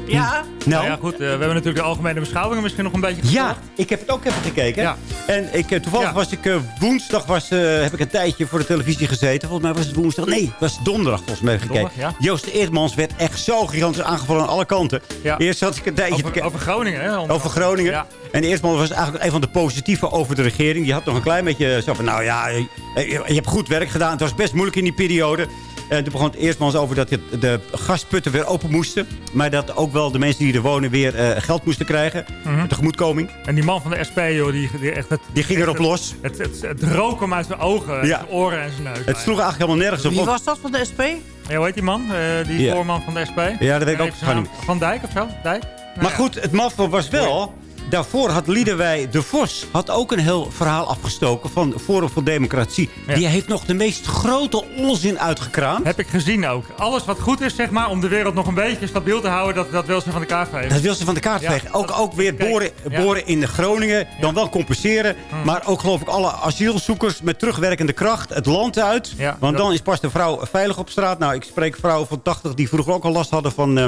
Ja. Nou, Nou ja, goed. eh, we hebben natuurlijk de algemene beschouwingen misschien nog een beetje Ja, gevolgd. ik heb het ook even gekeken. Ja. En ik, eh, toevallig Ja. was ik eh, woensdag, was, heb ik een tijdje voor de televisie gezeten. Volgens mij was het woensdag. Nee, het was donderdag volgens mij gekeken. Donderdag, ja. Joost Eerdmans werd echt zo gigantisch aangevallen aan alle kanten. Ja. Eerst had ik een tijdje... Over, Groningen, hè? onder- over Groningen. Ja. En Eerstman was eigenlijk een van de positieve over de regering. Die had nog een klein beetje zo van... Nou ja, je, je hebt goed werk gedaan. Het was best moeilijk in die periode. En toen begon het eerst maar eens over dat de gasputten weer open moesten. Maar dat ook wel de mensen die er wonen weer eh, geld moesten krijgen. Een tegemoetkoming. En die man van de SP, joh, die, die, echt het, Die ging erop het- los. Het, het, het, rook hem uit zijn ogen, Ja. zijn oren en zijn neus. Het sloeg eigenlijk helemaal nergens op. Wie was dat van de SP? Ja, hoe heet die man? Eh, die Ja. voorman van de SP? Ja, dat weet ik ook. Van Dijk of zo? Dijk? Nou Maar ja. goed, het maffe was wel... Daarvoor had Liedewij de Vos had ook een heel verhaal afgestoken van Forum voor Democratie. Ja. Die heeft nog de meest grote onzin uitgekraamd. Heb ik gezien ook. Alles wat goed is, zeg maar, om de wereld nog een beetje stabiel te houden, dat, dat wil ze van de kaart vegen. Dat wil ze van de kaart Ja, vegen. Ook, dat- ook weer kijk, boren, ja. boren in Groningen. Dan wel compenseren. Hmm. Maar ook geloof ik alle asielzoekers met terugwerkende kracht het land uit. Want dat- dan is pas de vrouw veilig op straat. Nou, ik spreek vrouwen van 80 die vroeger ook al last hadden van, eh,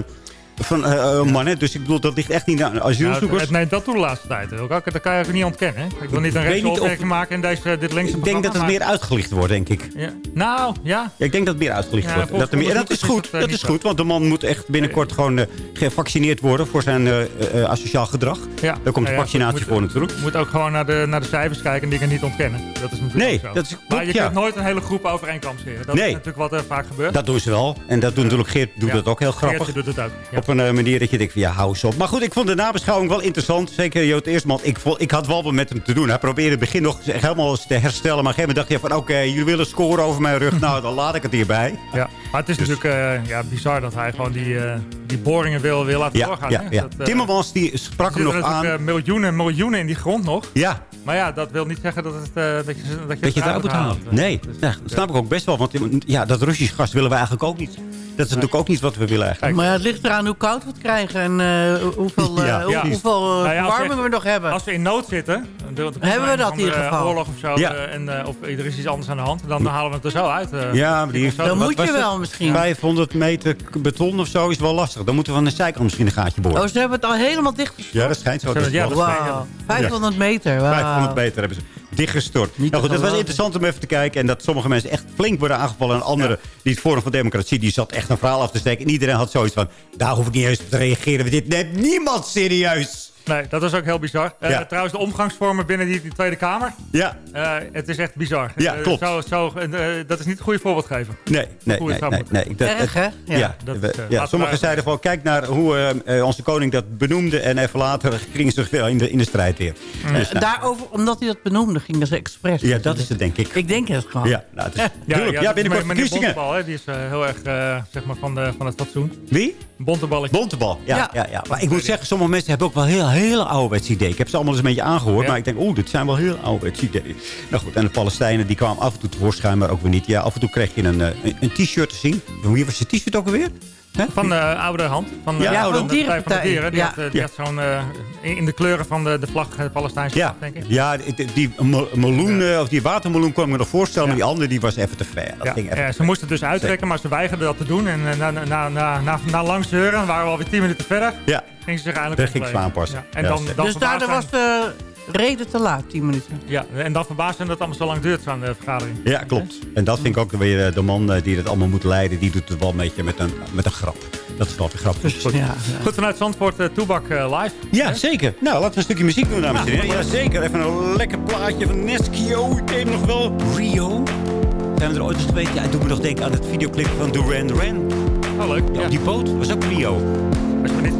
van eh, eh, mannen. Dus ik bedoel, dat ligt echt niet aan Nou, asielzoekers. het, het neemt dat toe de laatste tijd. Dat kan je ook niet ontkennen. hè. Ik wil niet een weet rechtse niet of- opmerking maken in deze, dit linkse ik denk dat het meer uitgelicht wordt, denk ik. Ja. Nou, ja. Ja, ik denk dat het meer uitgelicht Ja, wordt. Dat meer, en dat is goed. is dat, eh, dat is goed, want de man moet echt binnenkort gewoon eh, gevaccineerd worden voor zijn eh, eh, asociaal gedrag. Ja. Daar komt de Nou vaccinatie moet- voor natuurlijk. Je moet ook gewoon naar de, naar de cijfers kijken en dingen niet ontkennen. Dat is natuurlijk Nee, zo. dat is- maar klopt, je kunt nooit een hele groep over één kam scheren. Dat Nee. is natuurlijk wat er vaak gebeurt. Dat doen ze wel. En dat doet natuurlijk Geert doet Ja. dat ook heel grappig. Geertje doet het ook. Een eh, manier dat je denkt van ja, hou eens op. Maar goed, ik vond de nabeschouwing wel interessant. Zeker Joot Eerstman. Ik, vond, ik had wel wat met hem te doen. Hij probeerde in het begin nog helemaal te herstellen. Maar op een gegeven moment dacht je van oké, jullie willen scoren over mijn rug. Nou, dan laat ik het hierbij. Ja, maar het is natuurlijk eh, ja, bizar dat hij gewoon die, eh, die boringen wil, wil laten Ja, doorgaan. ja, hè. ja. Dat, Timmermans die sprak er hem nog zitten aan. natuurlijk, eh, miljoenen en miljoenen in die grond nog. Ja, Maar ja, dat wil niet zeggen dat, het, dat je, dat je, dat je het eruit moet halen. Nee, Dus, ja, dat snap ik ook best wel. Want ja, dat Russisch gas willen we eigenlijk ook niet. Dat is natuurlijk ook niet wat we willen eigenlijk. Maar ja, het ligt eraan hoe koud we het krijgen en eh, hoeveel, eh, Ja, hoe- ja. hoeveel eh, Nou ja, we- we nog hebben. Als we in nood zitten, de- de- Hebben we dat in ieder de geval? oorlog of zo, Ja. eh, en, eh, of er is iets anders aan de hand, dan halen we het er zo uit. eh. Ja, maar die Dan moet je wel misschien. 500 meter beton of zo is wel lastig. Dan moeten we van de zijkant misschien een gaatje boren. Oh, ze hebben het al helemaal dicht Ja, dat schijnt zo. Dat is Ja, wel- dat Wauw, 500 meter. Wauw. 500 meter hebben ze dichtgestort. Nou goed, het was interessant om even te kijken. En dat sommige mensen echt flink worden aangevallen. En anderen, die het Forum van Democratie, die zat echt een verhaal af te steken. En iedereen had zoiets van, daar hoef ik niet eens op te reageren. Dit neemt niemand serieus. Nee, dat is ook heel bizar. Eh, Ja. Trouwens, de omgangsvormen binnen die, die Tweede Kamer. Ja, eh, het is echt bizar. Ja, Eh, klopt. Zo, zo, eh, dat is niet een goede voorbeeld geven. nee, nee, nee. dat- Erg, hè? Ja, Ja. Dat is, ja, sommigen zeiden van, kijk naar hoe onze koning dat benoemde. En even later gingen ze wel in de, in de strijd weer. Dus, nou, Daarover, omdat hij dat benoemde, ging dat expres. ja, dat is het, denk ik. Ik denk het gewoon. Ja, nou, het is, Ja, ja, is binnenkort verkiezingen. Die is heel erg zeg maar van, de, van het fatsoen. Wie? Bonteballetje. Bontebal, ja, ja. Ja. Ja, Maar ik moet zeggen, sommige mensen hebben ook wel heel, heel ouderwets ideeën. Ik heb ze allemaal eens een beetje aangehoord. Ja. Maar ik denk, oeh, dit zijn wel heel ouderwets ideeën. Nou goed, en de Palestijnen die kwamen af en toe tevoorschijn, maar ook weer niet. Ja, af en toe kreeg je een, eh, een, een t-shirt te zien. Wie was je t-shirt ook alweer? Van de oude hand. Van, Ja, eh, oude van hand. de Partij van de. Dieren. Die Ja. had, eh, die Ja. had zo'n... eh, in de kleuren van de, de vlag, de Palestijnse Ja, vlag, denk ik. ja die, die meloen, eh, of die watermeloen kon ik me nog voorstellen. Maar die andere die was even te ver. Dat Ja, ging even ja, ze moesten het dus uittrekken, maar ze weigerden dat te doen. En eh, na, na, na, na, na, na lang zeuren, waren we alweer tien minuten verder, Ja, gingen ze zich eindelijk Daar ging omkleden. aanpassen. Ja, en Ja, dan, Dus daardoor was de reden te laat, 10 minuten. Ja, en dan verbaasd dat het allemaal zo lang duurt, zo'n eh, vergadering. ja, klopt. En dat vind ik ook weer eh, de man eh, die het allemaal moet leiden. Die doet het wel een beetje met een, met een grap. Dat is wel weer grappig. Dus, Goed. ja, ja. Goed, vanuit Zandvoort, eh, Toebak live. Ja, zeker. Nou, laten we een stukje muziek doen, dames en heren. Ja, zeker. Even een lekker plaatje van Neskio. Ik weet nog wel. Rio. Zijn we er ooit eens geweest? Ja, het doet me nog denken aan het videoclip van Duran Duran. Oh, leuk. Ja, Ja. Op die boot. Dat was ook Rio. Als je maar niet...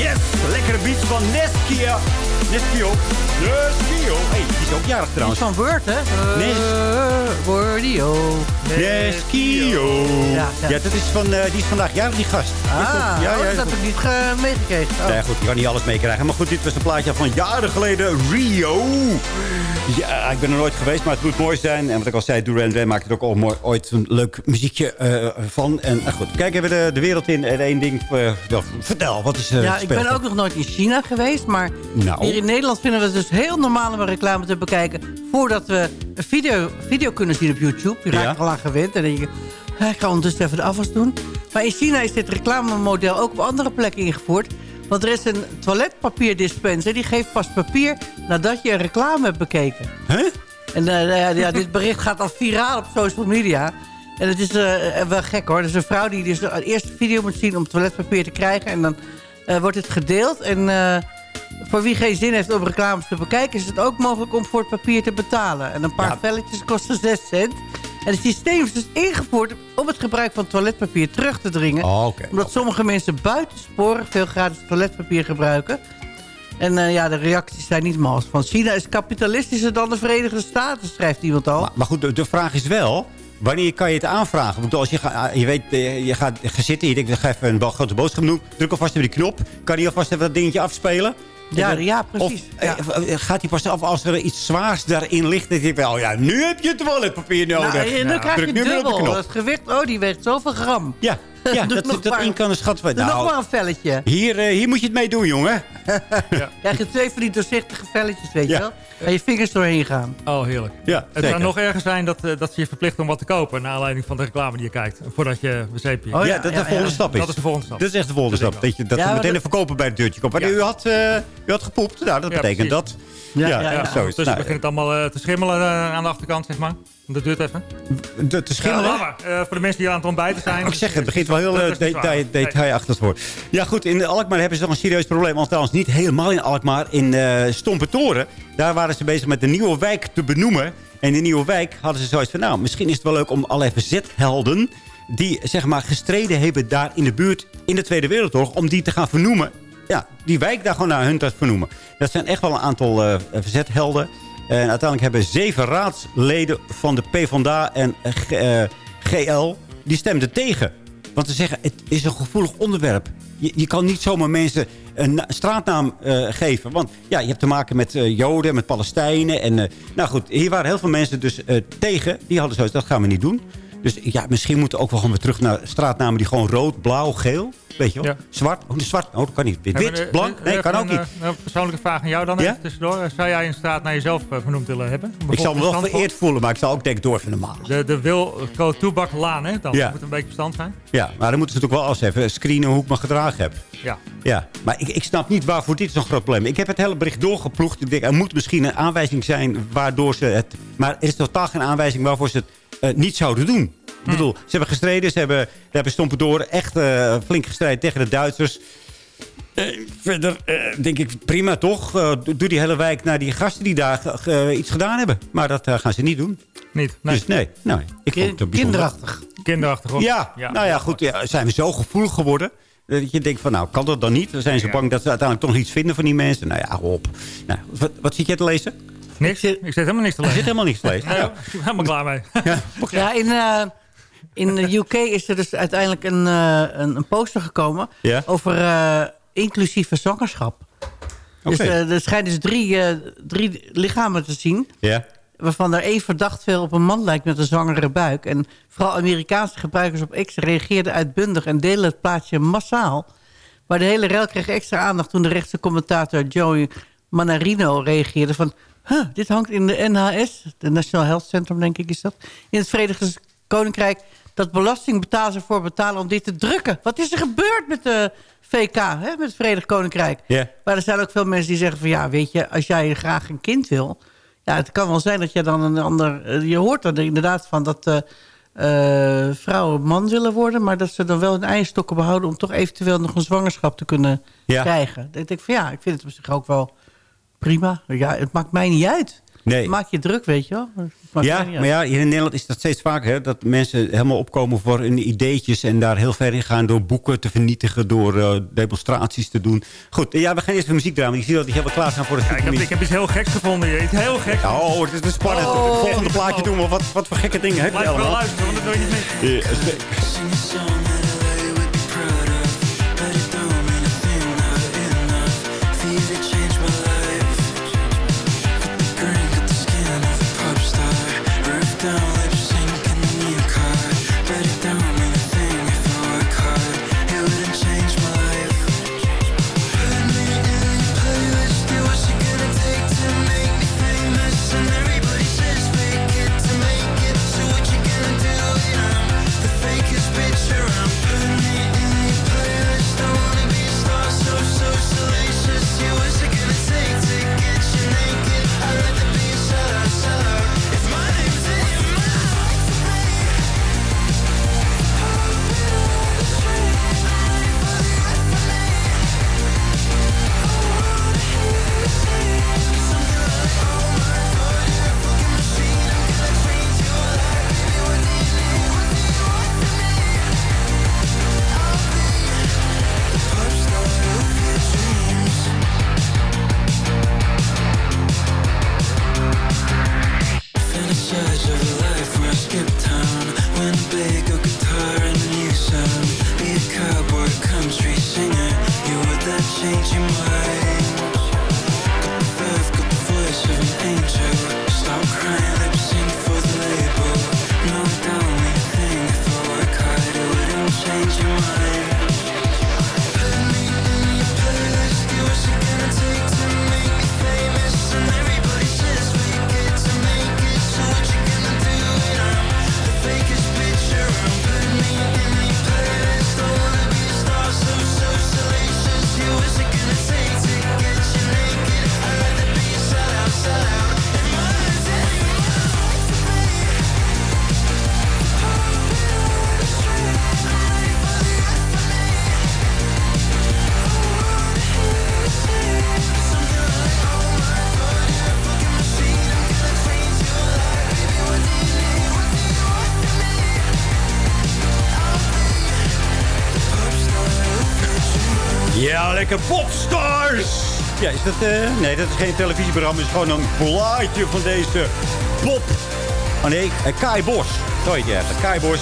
Yes, lekkere beats van Neskio. Neskio. Neskio. Hey, die is ook jarig Die is trouwens. van Word, hè? Nes. Uh, Wordio. Neskio. Ja, Ja, ja. dat is van, eh, die is vandaag jarig, die gast. Ah, ja, ja, oh, ja, dat heb ik niet ge- meegekregen. Oh. Nee, goed, je kan niet alles meekrijgen. Maar goed, dit was een plaatje van jaren geleden. Rio. Ja, ik ben er nooit geweest, maar het moet mooi zijn. En wat ik al zei, Duran Duran maakt er ook al mooi, ooit een leuk muziekje eh, van. En eh, goed, kijken we de, de wereld in. En één ding, eh, ja, vertel, wat is eh Ja, ik ben speelt ook nog nooit in China geweest. Maar Nou. hier in Nederland vinden we het dus heel normaal om een reclame te bekijken... voordat we een video, video kunnen zien op YouTube. Je raakt Ja. al aan gewend. En dan denk je, "Hè, ik ga ondertussen even de afwas doen. Maar in China is dit reclamemodel ook op andere plekken ingevoerd. Want er is een toiletpapierdispenser... die geeft pas papier nadat je een reclame hebt bekeken. Huh? En eh, ja, ja, dit bericht gaat al viraal op social media. En het is eh, wel gek hoor. Er is een vrouw die dus de eerste video moet zien om toiletpapier te krijgen. En dan wordt het gedeeld. En eh, voor wie geen zin heeft om reclames te bekijken... is het ook mogelijk om voor het papier te betalen. En een paar velletjes kosten 6 cent. En het systeem is dus ingevoerd om het gebruik van toiletpapier terug te dringen. Oh. Omdat sommige mensen buitensporig veel gratis toiletpapier gebruiken. En eh, ja, de reacties zijn niet mals. Van China is kapitalistischer dan de Verenigde Staten, schrijft iemand al. Maar, maar goed, de, de vraag is wel... Wanneer kan je het aanvragen? Want als je, ga- je weet, eh, je gaat gaan zitten... je denkt, ik ga even een grote boodschap doen. Druk alvast op die knop. Kan hij alvast even dat dingetje afspelen? Ja, En dan- ja, precies. Of eh, gaat hij pas af als er iets zwaars daarin ligt? Dan denk ik, wel, oh ja, nu heb je toiletpapier nodig. Nou, en dan krijg je Druk nu op de dubbel. knop. Het gewicht, oh, die weegt zoveel gram. Ja, ja dat, nog dat maar- in kan een schat Nou, nog maar een velletje. hier, eh, hier moet je het mee doen, jongen. Krijg je twee van die doorzichtige velletjes, weet Ja. je wel? Waar je vingers doorheen gaan. Oh, heerlijk. Ja, Het zeker. zou nog erger zijn dat, eh, dat ze je verplichten om wat te kopen... naar aanleiding van de reclame die je kijkt. Voordat je wc Oh, ja, dat is de volgende stap is. Dat is de volgende stap. Dat is echt de volgende Dat stap. Dat, je, dat Ja, maar meteen dat- een verkoper bij het deurtje komt. Maar u, had, eh, u had gepoept. Nou, dat Ja, betekent precies. dat. Ja, Ja, ja, ja. zo is het. Ondertussen Nou, begint het allemaal te schimmelen aan de achterkant, zeg maar. Dat duurt even. de, te Ja, maar. Eh, voor de mensen die aan het ontbijten zijn. Ik zeg, het begint wel heel Dat uh, is niet waar. Nee. detailachtig voor. Ja goed, in Alkmaar hebben ze nog een serieus probleem. Althans, niet helemaal in Alkmaar. In eh Stompetoren. Daar waren ze bezig met de nieuwe wijk te benoemen. En in die nieuwe wijk hadden ze zoiets van... nou, misschien is het wel leuk om allerlei verzethelden... die zeg maar gestreden hebben daar in de buurt in de Tweede Wereldoorlog... om die te gaan vernoemen. Ja, die wijk daar gewoon naar hun te vernoemen. Dat zijn echt wel een aantal eh, verzethelden. En uiteindelijk hebben zeven raadsleden van de PvdA en eh, G- eh, GL... die stemden tegen. Want ze zeggen, het is een gevoelig onderwerp. Je, je kan niet zomaar mensen een na- straatnaam eh, geven. Want ja, je hebt te maken met eh, Joden, met Palestijnen. En, nou goed, hier waren heel veel mensen dus tegen. Die hadden zoiets, dat gaan we niet doen. Dus ja, misschien moeten we ook wel gewoon weer terug naar straatnamen die gewoon rood, blauw, geel. Weet je wel? Zwart. Oh, zwart. Oh, dat kan niet. Wit, wit eh, blank. eh, Nee, kan ook een, niet. eh, Een persoonlijke vraag aan jou dan Ja? tussendoor. Zou jij een straat naar jezelf eh, vernoemd willen hebben? Ik zal me wel vereerd voelen, maar ik zal ook denken door van normaal. De, de Wilco Toebaklaan, hè? Dan Ja. moet een beetje bestand zijn. Ja, maar dan moeten ze natuurlijk wel eens even screenen hoe ik me gedragen heb. Ja. Ja, maar ik, ik snap niet waarvoor dit zo'n groot probleem is. Ik heb het hele bericht doorgeploegd. Ik denk, er moet misschien een aanwijzing zijn waardoor ze het... Maar er is totaal geen aanwijzing waarvoor ze het eh, niet zouden doen. Ik bedoel, ze hebben gestreden. Ze hebben, daar hebben Stompendoor echt eh, flink gestreden tegen de Duitsers. Eh, verder eh, denk ik, prima toch? Doe die hele wijk naar die gasten die daar iets gedaan hebben. Maar dat gaan ze niet doen. Niet? Nee. Dus nee, nee. Ik vond het bijzonder. Kinderachtig. Kinderachtig, hoor. Ja, nou ja, goed. Ja, zijn we zo gevoelig geworden? Dat je denkt van, nou, kan dat dan niet? Dan zijn ze bang dat ze uiteindelijk toch iets vinden van die mensen. Nou ja, op. Nou, wat, wat zit jij te lezen? Niks. Ik zit helemaal niks te lezen. zit helemaal niks te lezen. Nee, ik ben helemaal klaar mee. Ja, in, eh, in de UK is er dus uiteindelijk een, eh, een, een poster gekomen... Ja? over eh, inclusieve zwangerschap. Dus Oké. eh, er schijnen dus drie, eh, drie lichamen te zien... Ja. waarvan er één verdacht veel op een man lijkt met een zwangere buik. En vooral Amerikaanse gebruikers op X reageerden uitbundig... en delen het plaatje massaal. Maar de hele rel kreeg extra aandacht toen de rechtse commentator Joey Manarino reageerde van... Huh, dit hangt in de NHS, de National Health Centrum denk ik is dat... in het Verenigd Koninkrijk dat belastingbetalers ervoor betalen om dit te drukken. Wat is er gebeurd met de VK, hè, met het Verenigd Koninkrijk? Ja. Maar er zijn ook veel mensen die zeggen van... ja, weet je, als jij graag een kind wil... ja, het kan wel zijn dat je dan een ander... eh, je hoort er inderdaad van dat eh, eh, vrouwen man willen worden... maar dat ze dan wel hun eierstokken behouden... om toch eventueel nog een zwangerschap te kunnen Ja. krijgen. Dan denk ik van ja, ik vind het op zich ook wel prima. Ja, het maakt mij niet uit. Nee. Maak je druk, weet je wel. Ja, maar ja, hier in Nederland is dat steeds vaker. Hè, dat mensen helemaal opkomen voor hun ideetjes... en daar heel ver in gaan door boeken te vernietigen... door eh, demonstraties te doen. Goed, ja, we gaan eerst even muziek draaien. want Ik zie dat die helemaal klaar zijn voor het Ja, ik, heb, ik heb iets heel geks gevonden. Iets heel geks. Oh, het is spannend. Oh. het volgende plaatje doen we. Wat, wat voor gekke dingen heb je Blijf wel allemaal? luisteren, want dat wil je niet Ja, lekker popstars! Ja, is dat... eh, nee, dat is geen televisieprogramma. Het is gewoon een plaatje van deze pop... Oh nee, eh, Kai Bos. Je eigenlijk. Kai Bos.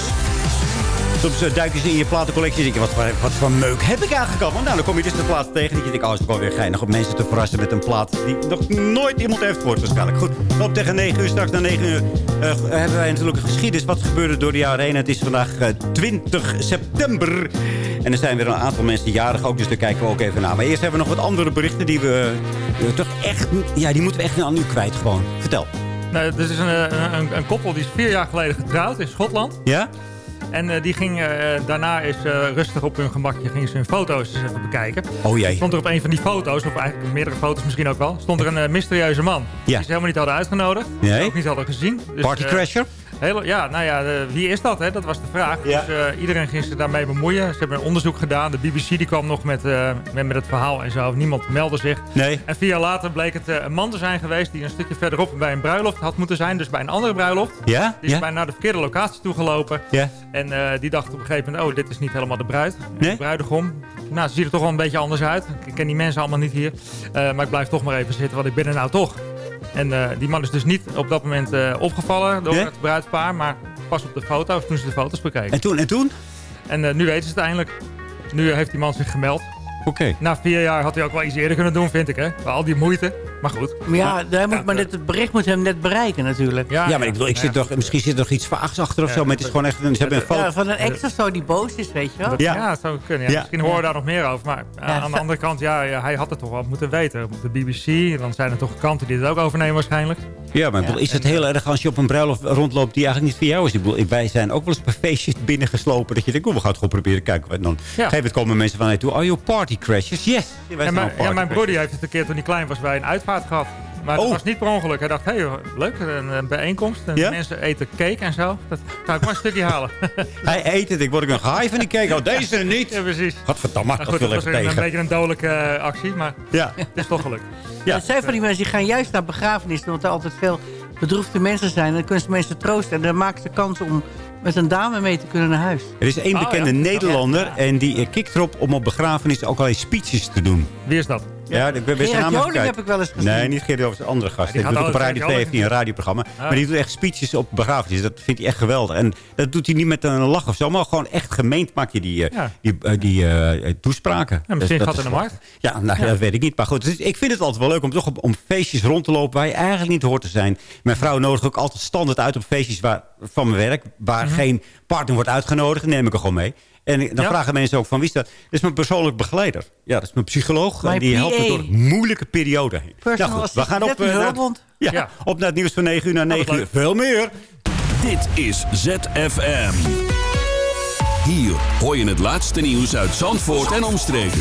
Soms eh, duiken ze in je platencollectie en denk je, wat, voor- wat voor meuk heb ik eigenlijk al? Nou, dan kom je dus de plaat tegen dat je denkt, oh, het is wel weer geinig om mensen te verrassen met een plaat die nog nooit iemand heeft gehoord waarschijnlijk. Goed, op tegen 9 uur, straks na 9 uur hebben wij natuurlijk geschiedenis. Wat gebeurde door de jaren heen? Het is vandaag eh, 20 september. En er zijn weer een aantal mensen jarig ook, dus daar kijken we ook even naar. Maar eerst hebben we nog wat andere berichten die we eh, toch echt, ja, die moeten we echt aan u kwijt gewoon. Vertel. Nou, dit is een, een, een, een koppel die is vier jaar geleden getrouwd in Schotland. Ja? En eh, die ging eh, daarna is eh, rustig op hun gemakje gingen ze hun foto's eens even bekijken. Oh jee. Stond er op een van die foto's, of eigenlijk meerdere foto's misschien ook wel, stond er een eh, mysterieuze man. Die ze helemaal niet hadden uitgenodigd. Nee. ook niet hadden gezien. Dus, Partycrasher? Hele, ja, nou ja, eh, wie is dat? Hè? Dat was de vraag. Dus eh, iedereen ging zich daarmee bemoeien. Ze hebben een onderzoek gedaan. De BBC die kwam nog met, eh, met, met het verhaal en zo. Niemand meldde zich. Nee. En vier jaar later bleek het een man te zijn geweest die een stukje verderop bij een bruiloft had moeten zijn. Dus bij een andere bruiloft. Ja? Die is Ja? bijna naar de verkeerde locatie toegelopen. Ja. En die dacht op een gegeven moment, oh, dit is niet helemaal de bruid. Nee? De bruidegom. Nou, ze ziet er toch wel een beetje anders uit. Ik ken die mensen allemaal niet hier. Maar ik blijf toch maar even zitten, want ik ben er nou toch. En eh, die man is dus niet op dat moment eh, opgevallen door het bruidspaar. Maar pas op de foto's, toen ze de foto's bekeken. En toen? En toen? En eh, nu weten ze het eindelijk. Nu heeft die man zich gemeld. Oké. Na vier jaar had hij ook wel iets eerder kunnen doen, vind ik. Hè? Bij al die moeite. Maar goed. Maar ja, hij moet, maar dit, het bericht moet hem net bereiken natuurlijk. Ja, maar ik bedoel, ik zit toch, misschien zit er nog iets vaags achter of zo. Maar het is gewoon echt, een- ze hebben een foto. Ja, van een ex of zo die boos is, weet je wel. Ja, ja het zou kunnen. Ja. Ja. Misschien horen we daar nog meer over. Maar eh, Ja. aan de andere kant, ja, ja, hij had het toch wel moeten weten. Op de BBC, dan zijn er toch kranten die het ook overnemen waarschijnlijk. Ja, maar ik bedoel, is het heel erg als je op een bruiloft rondloopt die eigenlijk niet voor jou is? Ik bedoel, wij zijn ook wel eens bij feestjes binnengeslopen. Dat je denkt, oh, we gaan het gewoon proberen kijken. En dan op een gegeven moment komen mensen van mij toe. Oh, you party crashers? Yes. Ja, mijn, ja, mijn heeft het een keer toen hij klein was bij een uitvaart gehad. Maar Oh. dat was niet per ongeluk. Hij dacht, hé, hey, leuk, een, een bijeenkomst. En Ja? mensen eten cake en zo. Dat kan ik maar een stukje halen. Hij eet het. Ik word ik een gaai van die cake. Oh, deze niet. ja, precies. Godverdamme, Nou dat goed, wil dat was een, beetje een dodelijke eh, actie, maar Ja. het is toch gelukt. Ja. Er zijn van die mensen die gaan juist naar begrafenissen... omdat er altijd veel bedroefde mensen zijn. En dan kunnen ze mensen troosten. En dan maken ze kans om met een dame mee te kunnen naar huis. Er is één Oh, bekende ja. Nederlander. En die eh, kikt erop om op begrafenissen ook al eens speeches te doen. Wie is dat? Ja, ik ben best Gerard Joling kijken. heb ik wel eens gezien. Nee, niet Gerard Joling, een andere gast. Ja, die doet op Radio 2 Gerard heeft hij een radioprogramma. Ah. Maar die doet echt speeches op begrafenissen. Dat vindt hij echt geweldig. En dat doet hij niet met een lach of zo. Maar gewoon echt gemeend maak je die, eh, Ja. die, eh, die eh, toespraken. Ja, misschien Dus gaat er een wel- markt. Ja, nou, dat weet ik niet. Maar goed, dus ik vind het altijd wel leuk om toch op, om feestjes rond te lopen... waar je eigenlijk niet hoort te zijn. Mijn vrouw nodigt ook altijd standaard uit op feestjes waar, van mijn werk... waar Mhm. geen partner wordt uitgenodigd. Dan neem ik er gewoon mee. En dan Ja. vragen mensen ook van wie is dat? Dat is mijn persoonlijk begeleider. Ja, dat is mijn psycholoog. Die helpt me door een moeilijke periode heen. Personal Nou goed, we gaan op, net een naar, ja, Ja. op naar het nieuws van 9 uur naar 9 uur. leuk. Veel meer. Dit is ZFM. Hier hoor je het laatste nieuws uit Zandvoort en omstreken.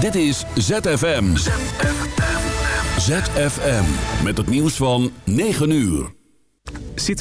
Dit is ZFM. ZFM. Met het nieuws van 9 uur.